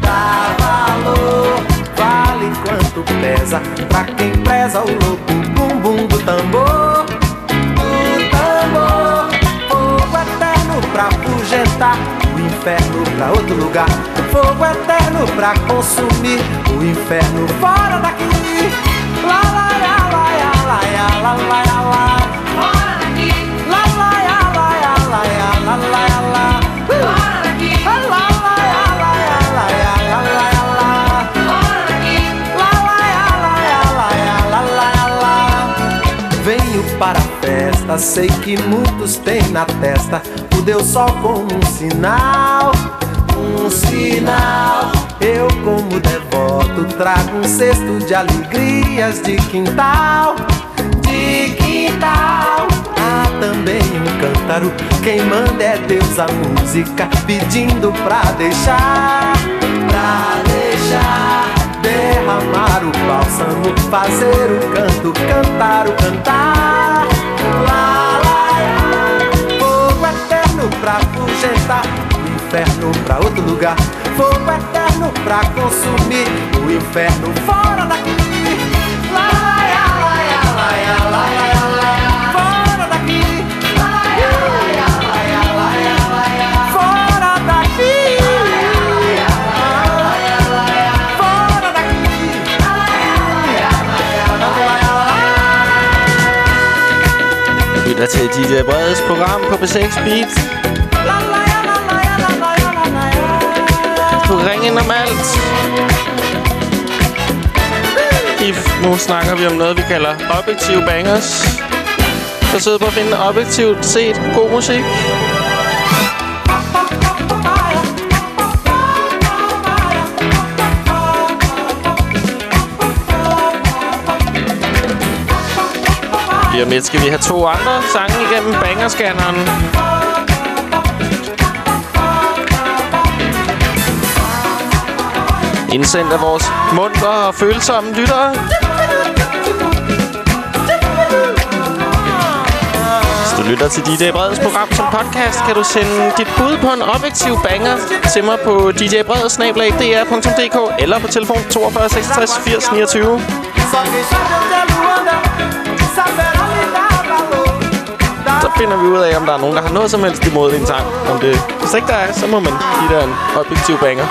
dar valor. Vale quanto pesa pra quem preza o louco bumbum do tambor. Do tambor. Fogo eterno pra afugentar inferno pra outro lugar. Fogo eterno pra consumir O inferno fora daqui. Lá, lá, lá, lá, lá, lá, lá, lá, lá, festa. Sei que muitos têm na testa o Deus Sol como um sinal. Um sinal. Eu, como devoto, trago um cesto de alegrias de quintal. De quintal. Há também um cântaro. Quem manda é Deus a música, pedindo pra deixar. Pra deixar derramar o bálsamo, fazer o canto, cantar o cantar. Lá. Fogo eterno pra afugentar, o inferno pra outro lugar. Fogo eterno pra consumir, o inferno fora daqui. Lytter til DJ øh, Breds program på B6 Beat. Du kan ringe ind om alt. I, nu snakker vi om noget, vi kalder objektive bangers. Forsøg på at finde objektivt set god musik. Lige om lidt skal vi have to andre sange igennem bangerscanneren. Indsendt af vores mundre og følsomme lyttere. Hvis du lytter til DJ Breds program som podcast, kan du sende dit bud på en objektiv banger til mig på djbredsnablag.dr.dk eller på telefon 42 66 80 29. Så finder vi ud af, om der er nogen, der har noget som helst imod en sang. Om det, hvis ikke der er, så må man give dig en objektiv banger.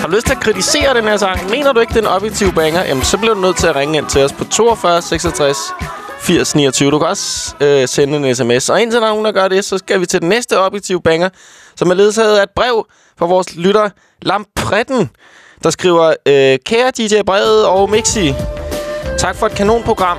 Har du lyst til at kritisere den her sang? Mener du ikke, den er en objektiv banger? Jamen, så bliver du nødt til at ringe ind til os på 42 66 80 29. Du kan også øh, sende en sms. Og indtil der er nogen, der gør det, så skal vi til den næste objektive banger, som er ledsaget af et brev fra vores lytter Lampretten, der skriver, øh, Kære DJ Brede og Mixi, tak for et kanonprogram.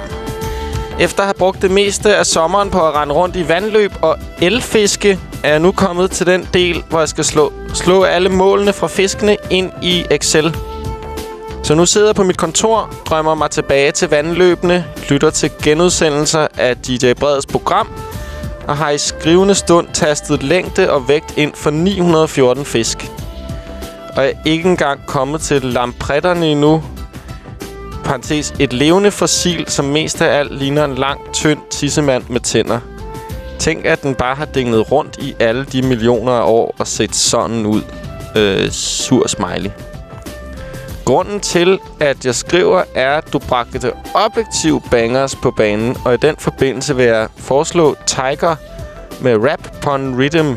Efter at have brugt det meste af sommeren på at rende rundt i vandløb og elfiske, er jeg nu kommet til den del, hvor jeg skal slå, slå alle målene fra fiskene ind i Excel. Så nu sidder jeg på mit kontor, drømmer mig tilbage til vandløbene, lytter til genudsendelser af DJ Breds program, og har i skrivende stund tastet længde og vægt ind for 914 fisk. Og jeg er ikke engang kommet til lampretterne endnu, parentes, et levende fossil, som mest af alt ligner en lang, tynd tissemand med tænder. Tænk, at den bare har dinget rundt i alle de millioner af år og set sådan ud. Øh, sur smiley. Grunden til, at jeg skriver, er, at du bragte objektiv bangers på banen, og i den forbindelse vil jeg foreslå Tiger med Rap Pun Rhythm.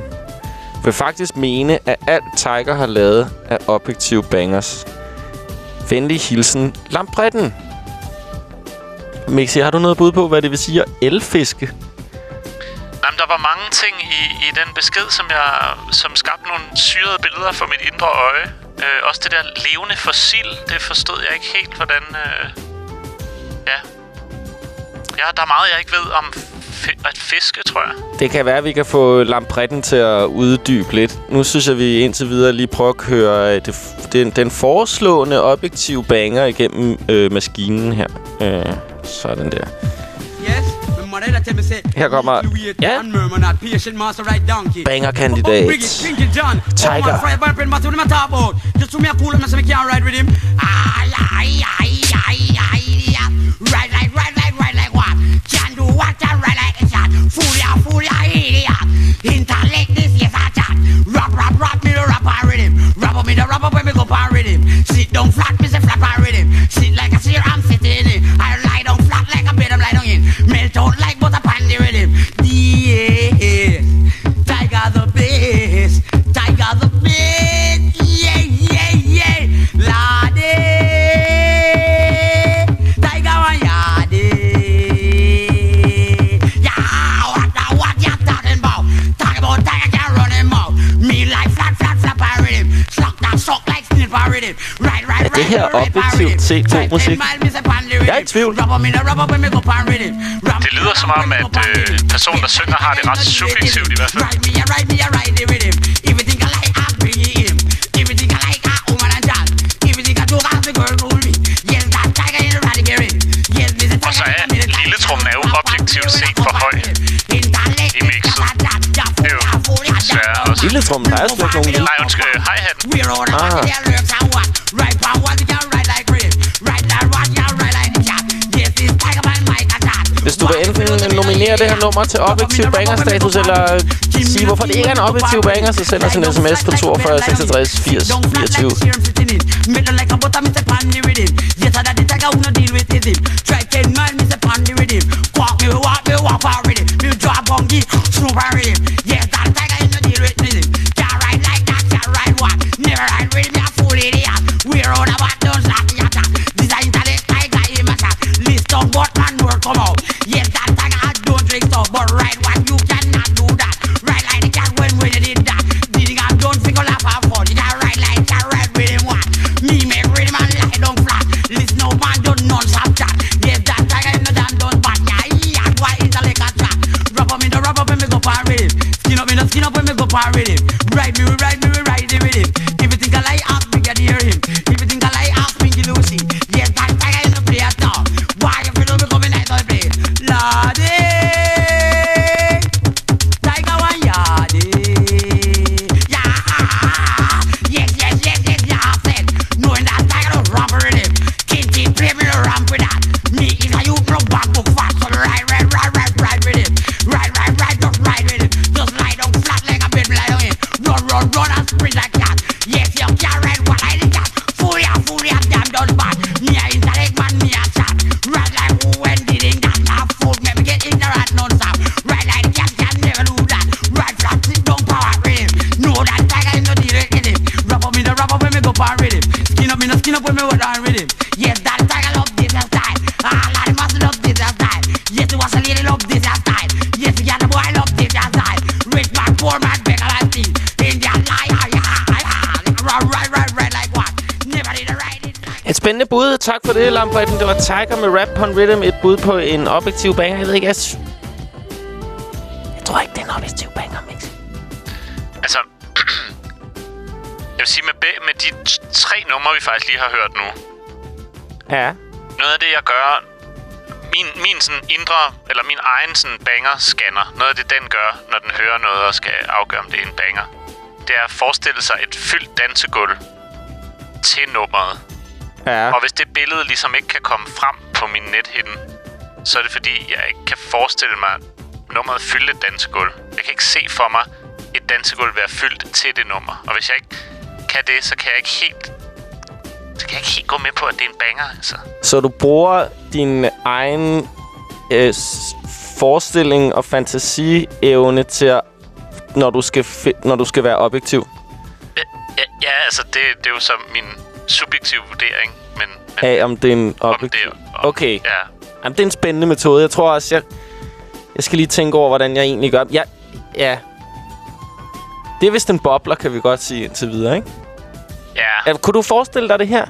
Vil faktisk mene, at alt Tiger har lavet er objektive bangers. Venlig hilsen, Lampretten. Mixi, har du noget bud på, hvad det vil sige at elfiske? Jamen, der var mange ting i, i den besked, som jeg som skabte nogle syrede billeder for mit indre øje. Øh, også det der levende fossil, det forstod jeg ikke helt, hvordan... Øh, ja. ja, der er meget, jeg ikke ved om fi- at fiske, tror jeg. Det kan være, at vi kan få Lampretten til at uddybe lidt. Nu synes jeg, vi indtil videre lige prøver at køre øh, det, den, den foreslående objektive banger igennem øh, maskinen her. Øh, sådan der. Her kommer... Ja. Banger-kandidat. Tiger. Just to me Can do what? Can like a shot. Fool ya, fool ya, idiot. Intellect this, yes, I chat. Rap, rap, rap, me the rap and rhythm. Rap up me the rap up when me go pan rhythm. Sit down flat, me say flat and rhythm. Sit like a seer, I'm sitting in. I lie down flat like a bed, I'm lie down in. Melt out like butter pan the rhythm. Yeah, her objektivt set god musik? Jeg er i tvivl. Det lyder som om, at øh, personen, der synger, har det ret subjektivt i hvert fald. Og så er lille trummen er jo objektivt set for høj desværre også. Lille trummen, der er slet ikke nogen. Nej, undskyld, øh, on a Ah. Right like. Right like the cat. Yes, tiger man. Hvis du vil enten nominere det her nummer til objektiv banger-status, eller sige, hvorfor det ikke er en objektiv banger, så send os en sms på 42 66 80 24. Middle like a butter, me say pan the. Yes, tiger who no deal with him. Try ten mile, me say pan the rhythm. Walk me, walk me, walk. Me bongi, super. Yes, that tiger he no deal with rhythm. Can't ride like that, can't ride what? Never ride me a fool idiot. We're on about don't the intellect tiger in my. List of what man come out. Yes, that tiger don't drink but ride Up me the skin up when me go par rhythm. Ride me, we ride me, we ride the rhythm. If you think I lie, ask me can hear him. If you think I lie, ask me Lucy. Yes, that tiger in the place now. Why you feel me coming of the place? Lordy, spændende bud. Tak for det, Lampretten. Det var Tiger med Rap on Rhythm. Et bud på en objektiv banger. Jeg ved ikke, jeg... Jeg tror ikke, det er en objektiv banger, Mix. Altså, jeg vil sige, med, med de tre numre, vi faktisk lige har hørt nu, Ja. noget af det, jeg gør... Min, min sådan indre, eller min egen sådan banger-scanner, noget af det, den gør, når den hører noget og skal afgøre, om det er en banger, det er at forestille sig et fyldt dansegulv til nummeret. Ja. Og hvis det billede ligesom ikke kan komme frem på min nethinde, så er det fordi, jeg ikke kan forestille mig nummeret fylde et dansegulv. Jeg kan ikke se for mig et dansegulv være fyldt til det nummer. Og hvis jeg ikke kan det, så kan jeg ikke helt... Så kan jeg ikke helt gå med på, at det er en banger, altså. Så du bruger din egen øh, forestilling og fantasievne til at, når du skal, når du skal være objektiv. Ja, ja altså, det, det er jo så min subjektive vurdering. Men, men Af om det er en objektiv. Okay. Ja. Jamen, det er en spændende metode. Jeg tror også, jeg, jeg skal lige tænke over, hvordan jeg egentlig gør. Ja, ja. Det er vist en bobler, kan vi godt sige indtil videre, ikke? Ja. ja kunne du forestille dig det her?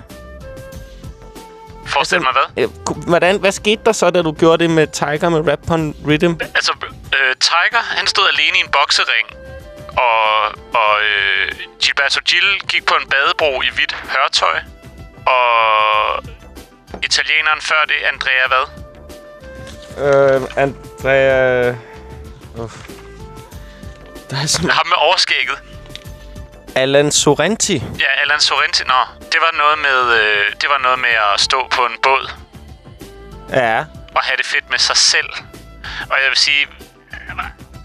Forestil mig hvad? Øh, Hvordan, hvad skete der så, da du gjorde det med Tiger med Rap on Rhythm? Altså, øh, Tiger, han stod alene i en boksering. Og, og øh, Gilberto Gil gik på en badebro i hvidt hørtøj. Og italieneren før det, Andrea hvad? Øh, Andrea... Uff. Der er sådan... Ham med overskægget. Alan Sorrenti. Ja, Alan Sorrenti. Nå, det var noget med, øh, det var noget med at stå på en båd Ja. og have det fedt med sig selv. Og jeg vil sige,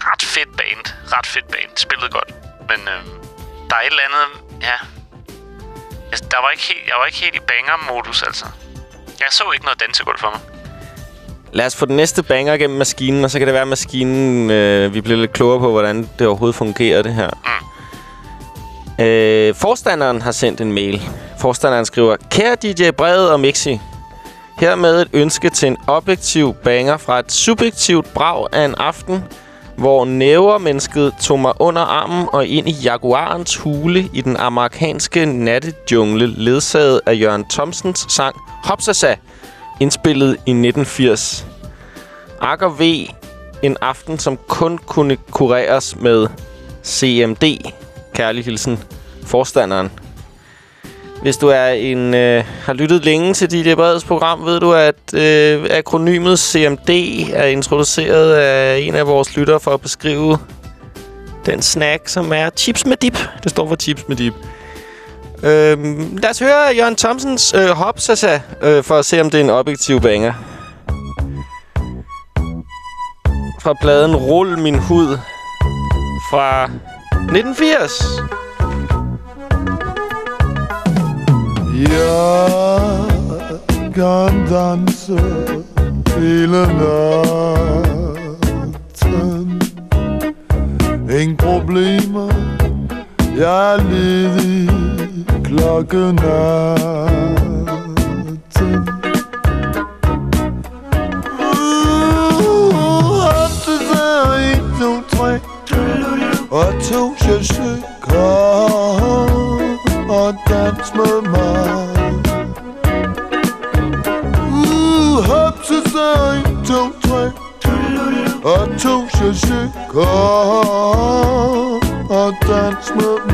ret fedt band. Ret fedt band. Spillede godt. Men øh, der er et eller andet... Ja. Altså, der var ikke helt, jeg var ikke helt i banger-modus, altså. Jeg så ikke noget dansegulv for mig. Lad os få den næste banger gennem maskinen, og så kan det være, at maskinen... Øh, vi bliver lidt klogere på, hvordan det overhovedet fungerer, det her. Mm. Øh, forstanderen har sendt en mail. Forstanderen skriver, Kære DJ Brede og Mixi, hermed et ønske til en objektiv banger fra et subjektivt brag af en aften, hvor nævermennesket tog mig under armen og ind i jaguarens hule i den amerikanske nattejungle, ledsaget af Jørgen Thomsens sang Hopsasa, indspillet i 1980. Akker V. En aften, som kun kunne kureres med CMD. Kærlig hilsen. Forstanderen. Hvis du er en øh, har lyttet længe til DJ Breds program, ved du, at øh, akronymet CMD er introduceret af en af vores lyttere for at beskrive den snack, som er chips med dip. Det står for chips med dip. Øh, lad os høre Jørgen Thomsens øh, Hopsasa, øh, for at se, om det er en objektiv banger. Fra pladen Rul min hud fra 1980. Jeg kan danse hele natten Ingen problemer Jeg er ledig klokken natten Uh, op til der, en, to, Og to, jeg stykker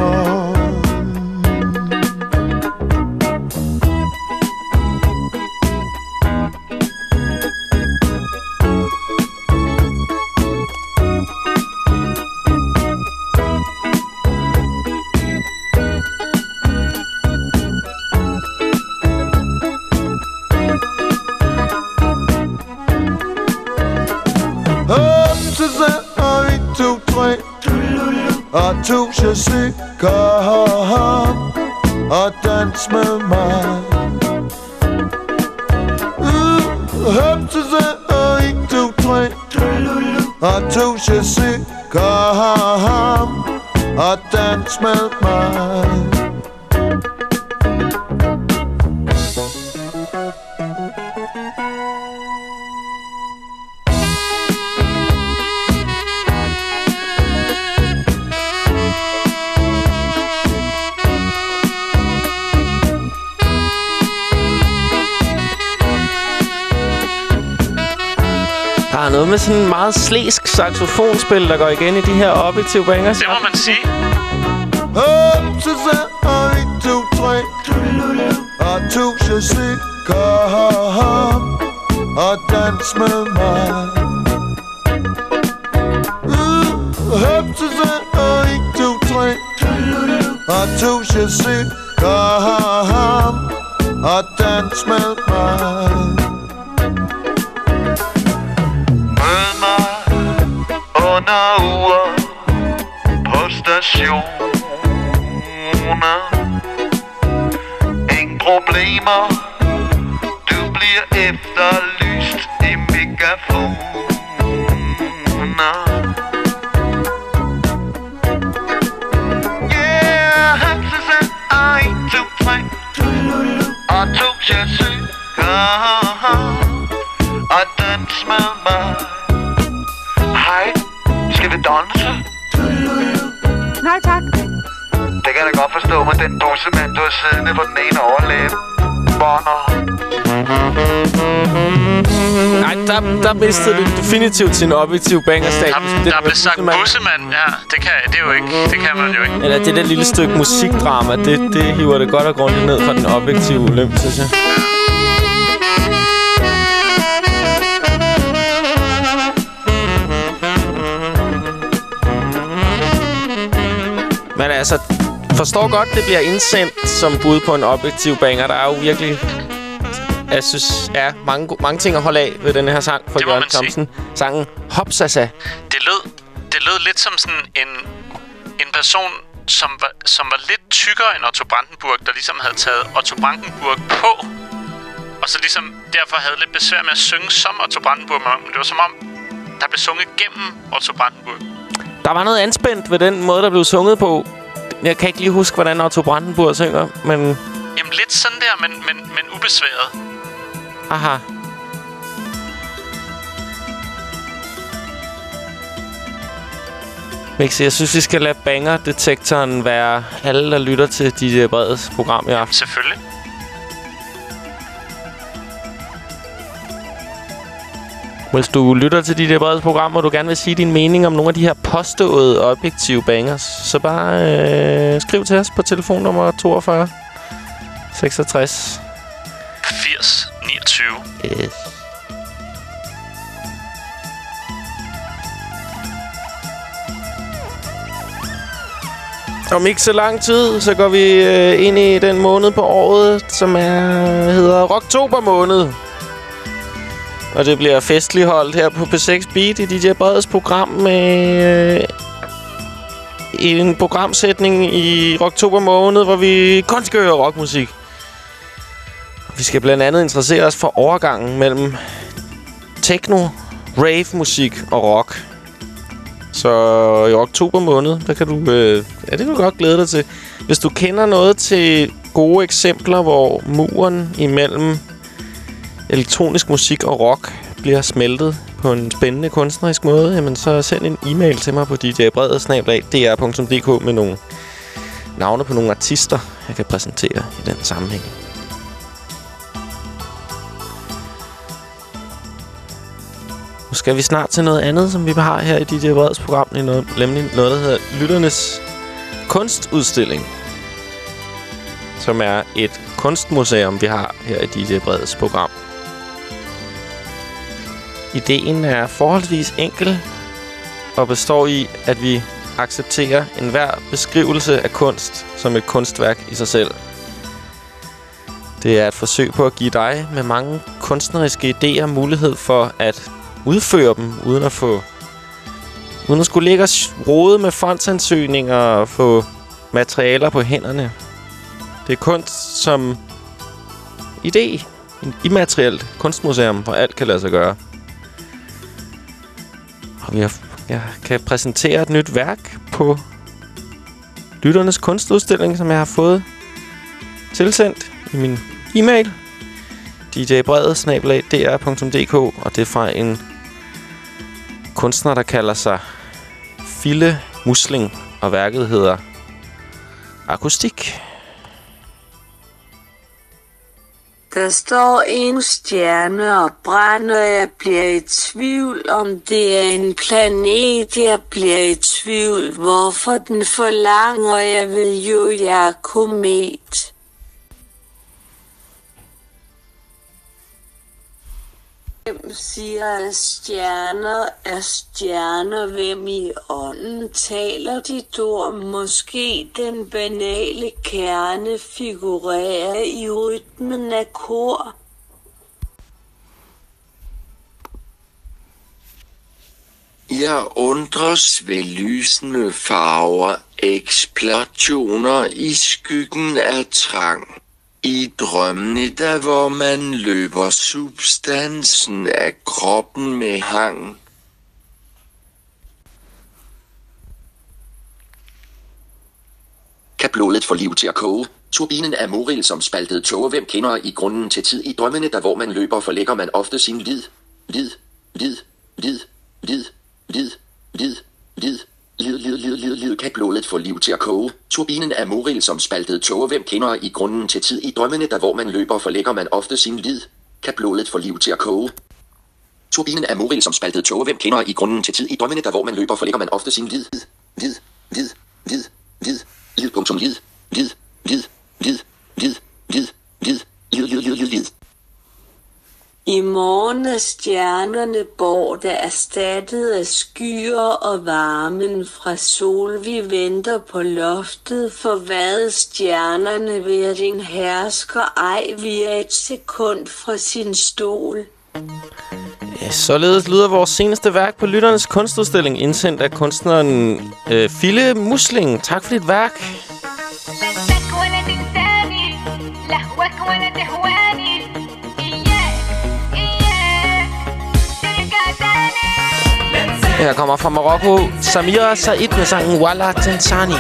saxofonspil, der går igen i de her objektive bangers. Det må man sige. Definitivt sin objektive banger-status. Der, der blev sagt bussemand. Ja, det kan, det er jo ikke. Det kan man jo ikke. Eller det der lille stykke musikdrama, det, det hiver det godt og grundigt ned fra den objektive olymp, synes jeg. Men altså, forstår godt, det bliver indsendt som bud på en objektiv banger. Der er jo virkelig... Jeg synes, ja, mange, mange ting at holde af ved den her sang fra Jørgen man sige. Thomsen. Sangen Hopsasa. Det lød, det lød lidt som sådan en, en person, som var, som var lidt tykkere end Otto Brandenburg, der ligesom havde taget Otto Brandenburg på, og så ligesom derfor havde lidt besvær med at synge som Otto Brandenburg, men det var som om, der blev sunget gennem Otto Brandenburg. Der var noget anspændt ved den måde, der blev sunget på. Jeg kan ikke lige huske, hvordan Otto Brandenburg synger, men... Jamen lidt sådan der, men, men, men ubesværet. Aha. Mixi, jeg synes, vi skal lade banger-detektoren være alle, der lytter til DJ Breds program i aften. Selvfølgelig. Hvis du lytter til DJ Breds program, og du gerne vil sige din mening om nogle af de her påståede objektive bangers, så bare øh, skriv til os på telefonnummer 42 66 80 29. Yes. Om ikke så lang tid, så går vi øh, ind i den måned på året, som er, hedder Rocktober måned. Og det bliver festligt holdt her på P6 Beat i DJ Breds program med øh, en programsætning i Rocktober måned, hvor vi kun skal høre rockmusik. Vi skal blandt andet interessere os for overgangen mellem techno, rave-musik og rock. Så i oktober måned, der kan du... Øh, ja, det kan du godt glæde dig til. Hvis du kender noget til gode eksempler, hvor muren imellem elektronisk musik og rock bliver smeltet på en spændende kunstnerisk måde, jamen så send en e-mail til mig på djabredet.dr.dk med nogle navne på nogle artister, jeg kan præsentere i den sammenhæng. Nu skal vi snart til noget andet, som vi har her i DJ Breds program. Nemlig noget, der hedder Lytternes Kunstudstilling. Som er et kunstmuseum, vi har her i DJ Breds program. Ideen er forholdsvis enkel og består i, at vi accepterer enhver beskrivelse af kunst som et kunstværk i sig selv. Det er et forsøg på at give dig med mange kunstneriske idéer mulighed for at udføre dem, uden at få... Uden at skulle ligge og rode med fondsansøgninger og få materialer på hænderne. Det er kunst som idé. En immaterielt kunstmuseum, hvor alt kan lade sig gøre. Og vi har, jeg kan præsentere et nyt værk på Lytternes Kunstudstilling, som jeg har fået tilsendt i min e-mail. djbredet.dr.dk Og det er fra en kunstner, der kalder sig Fille Musling. Og værket hedder Akustik. Der står en stjerne og brænder, jeg bliver i tvivl, om det er en planet, jeg bliver i tvivl, hvorfor den forlanger, jeg ved jo, jeg er komet. Hvem siger, at stjerner er stjerner? Hvem i ånden taler dit ord? Måske den banale kerne figurerer i rytmen af kor. Jeg undres ved lysende farver, eksplosioner i skyggen af trang. I drømmene, der hvor man løber substansen af kroppen med hang. Kan blodet få liv til at koge? Turbinen er moril som spaltet tåge. Hvem kender i grunden til tid i drømmene, der hvor man løber, forlægger man ofte sin lid. Lid, lid, lid, lid, lid, lid, lid, lid, lid, lid, lid, lid. Kan blodet få liv til at koge? Turbinen er moril som spaltet tåge. Hvem kender i grunden til tid i drømmene, der hvor man løber, forlægger man ofte sin lid. Kan blodet få liv til at koge? Turbinen er moril som spaltet tåge. Hvem kender i grunden til tid i drømmene, der hvor man løber, forlægger man ofte sin lid. Lid, lid, lid, lid, lid, punktum lid, lid, lid, lid, lid, lid, lid, lid, lid, lid, lid, lid. I morgen er stjernerne borte erstattet af skyer og varmen fra sol. Vi venter på loftet, for hvad stjernerne ved din hersker ej via et sekund fra sin stol. Ja, således lyder vores seneste værk på Lytternes Kunstudstilling, indsendt af kunstneren øh, Fille Musling. Tak for dit værk. Her kommer fra Marokko Samira Said med sangen Walla Tensani.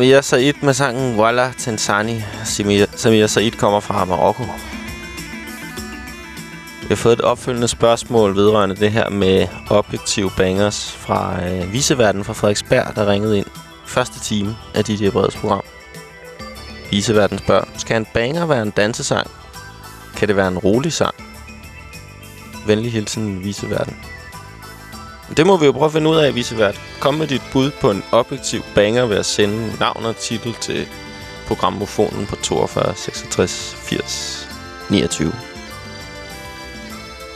Samir Said med sangen Walla Tensani. Samir, Samia Said kommer fra Marokko. Vi har fået et opfølgende spørgsmål vedrørende det her med objektive bangers fra øh, Viseverden fra Frederiksberg, der ringede ind første time af DJ Breds program. Viseverden spørger, skal en banger være en dansesang? Kan det være en rolig sang? Venlig hilsen, Viseverden. Det må vi jo prøve at finde ud af, Viseverden. Kom med dit bud på en objektiv banger ved at sende navn og titel til programmofonen på 42 66 80 29.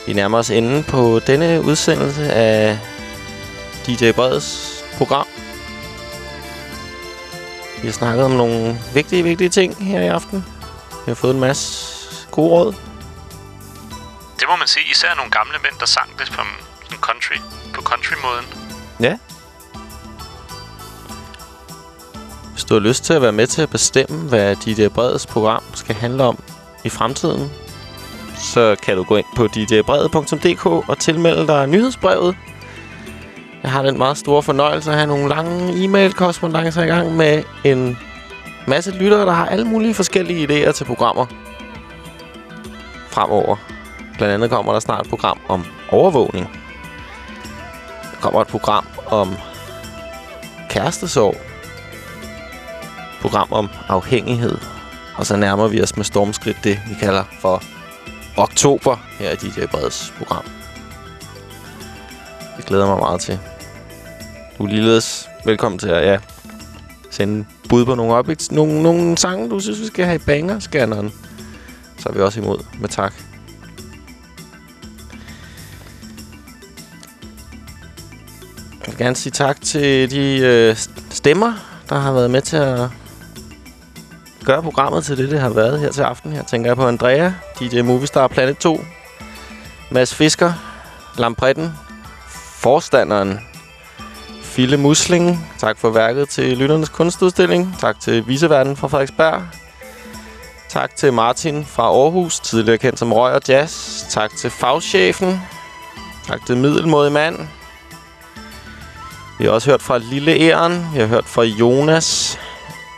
Vi nærmer os enden på denne udsendelse af DJ Breds program. Vi har snakket om nogle vigtige, vigtige ting her i aften. Vi har fået en masse gode råd. Det må man sige. Især nogle gamle mænd, der sang det på country, på country-måden. Ja. Du har lyst til at være med til at bestemme, hvad DJ øh, Breds program skal handle om i fremtiden, så kan du gå ind på djbrede.dk og tilmelde dig nyhedsbrevet. Jeg har den meget store fornøjelse at have nogle lange e mail korrespondancer i gang med en masse lyttere, der har alle mulige forskellige idéer til programmer fremover. Blandt andet kommer der snart et program om overvågning. Der kommer et program om kærestesorg. Program om afhængighed. Og så nærmer vi os med stormskridt det, vi kalder for oktober her i DJ Breds program. Det glæder mig meget til. Du ligeledes velkommen til at ja, sende bud på nogle, objekt, nogle, nogle sange, du synes, vi skal have i banger-scanneren. Så er vi også imod med tak. Jeg vil gerne sige tak til de øh, stemmer, der har været med til at gøre programmet til det, det har været her til aften. Her tænker jeg på Andrea, DJ Movistar Planet 2, Mads Fisker, Lampretten, Forstanderen, Fille Musling. Tak for værket til Lytternes Kunstudstilling. Tak til Viseverden fra Frederiksberg. Tak til Martin fra Aarhus, tidligere kendt som Røg og Jazz. Tak til fagchefen. Tak til Middelmåde Mand. Vi har også hørt fra Lille Æren. Vi har hørt fra Jonas.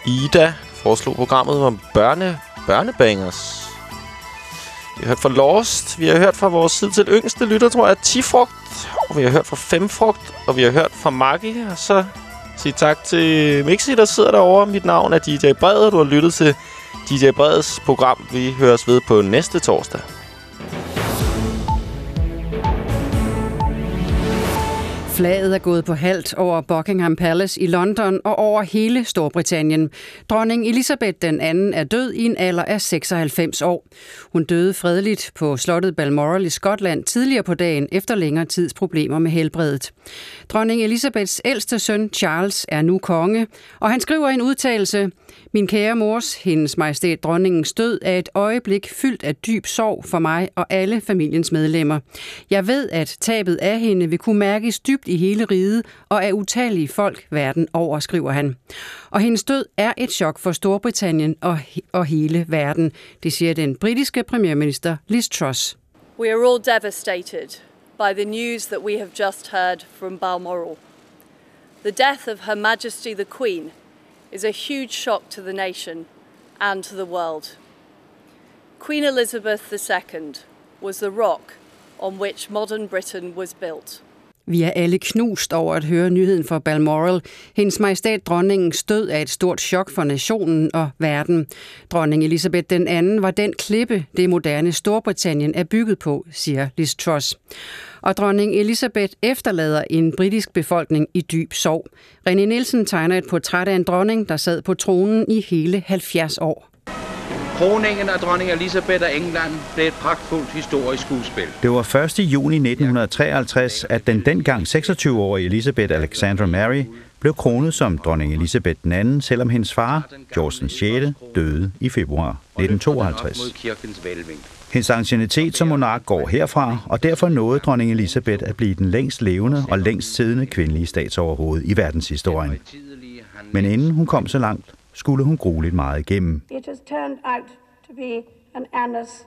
Ida foreslog programmet om børne, børnebangers. Vi har hørt fra Lost, vi har hørt fra vores tid til yngste lytter, tror jeg, Tifrugt, og vi har hørt fra Femfrugt, og vi har hørt fra Maggie, og så sige tak til Mixi, der sidder derovre. Mit navn er DJ Brede, og du har lyttet til DJ Bredes program. Vi høres ved på næste torsdag. Flaget er gået på halvt over Buckingham Palace i London og over hele Storbritannien. Dronning Elizabeth den anden er død i en alder af 96 år. Hun døde fredeligt på slottet Balmoral i Skotland tidligere på dagen efter længere tids problemer med helbredet. Dronning Elizabeths ældste søn Charles er nu konge, og han skriver en udtalelse, min kære mors, hendes majestæt dronningens død er et øjeblik fyldt af dyb sorg for mig og alle familiens medlemmer. Jeg ved, at tabet af hende vil kunne mærkes dybt i hele riget og af utallige folk verden over, skriver han. Og hendes død er et chok for Storbritannien og, og hele verden, det siger den britiske premierminister Liz Truss. We are all devastated by the news that we have just heard from Balmoral. The death of Her Majesty the Queen is a huge shock to the nation and to the world. Queen Elizabeth II was the rock on which modern Britain was built. Vi er alle knust over at høre nyheden fra Balmoral. Hendes majestæt dronningens død er et stort chok for nationen og verden. Dronning Elizabeth den anden var den klippe, det moderne Storbritannien er bygget på, siger Liz Truss. Og dronning Elizabeth efterlader en britisk befolkning i dyb sorg. René Nielsen tegner et portræt af en dronning, der sad på tronen i hele 70 år. Kroningen af dronning Elisabeth af England blev et pragtfuldt historisk skuespil. Det var 1. juni 1953, at den dengang 26-årige Elizabeth Alexandra Mary blev kronet som dronning Elisabeth II, selvom hendes far, George den 6., døde i februar 1952. Mod kirkens velving. Hendes anciennitet som monark går herfra, og derfor nåede dronning Elisabeth at blive den længst levende og længst siddende kvindelige statsoverhoved i verdenshistorien. Men inden hun kom så langt, skulle hun grueligt meget igennem. It has turned out to be an annus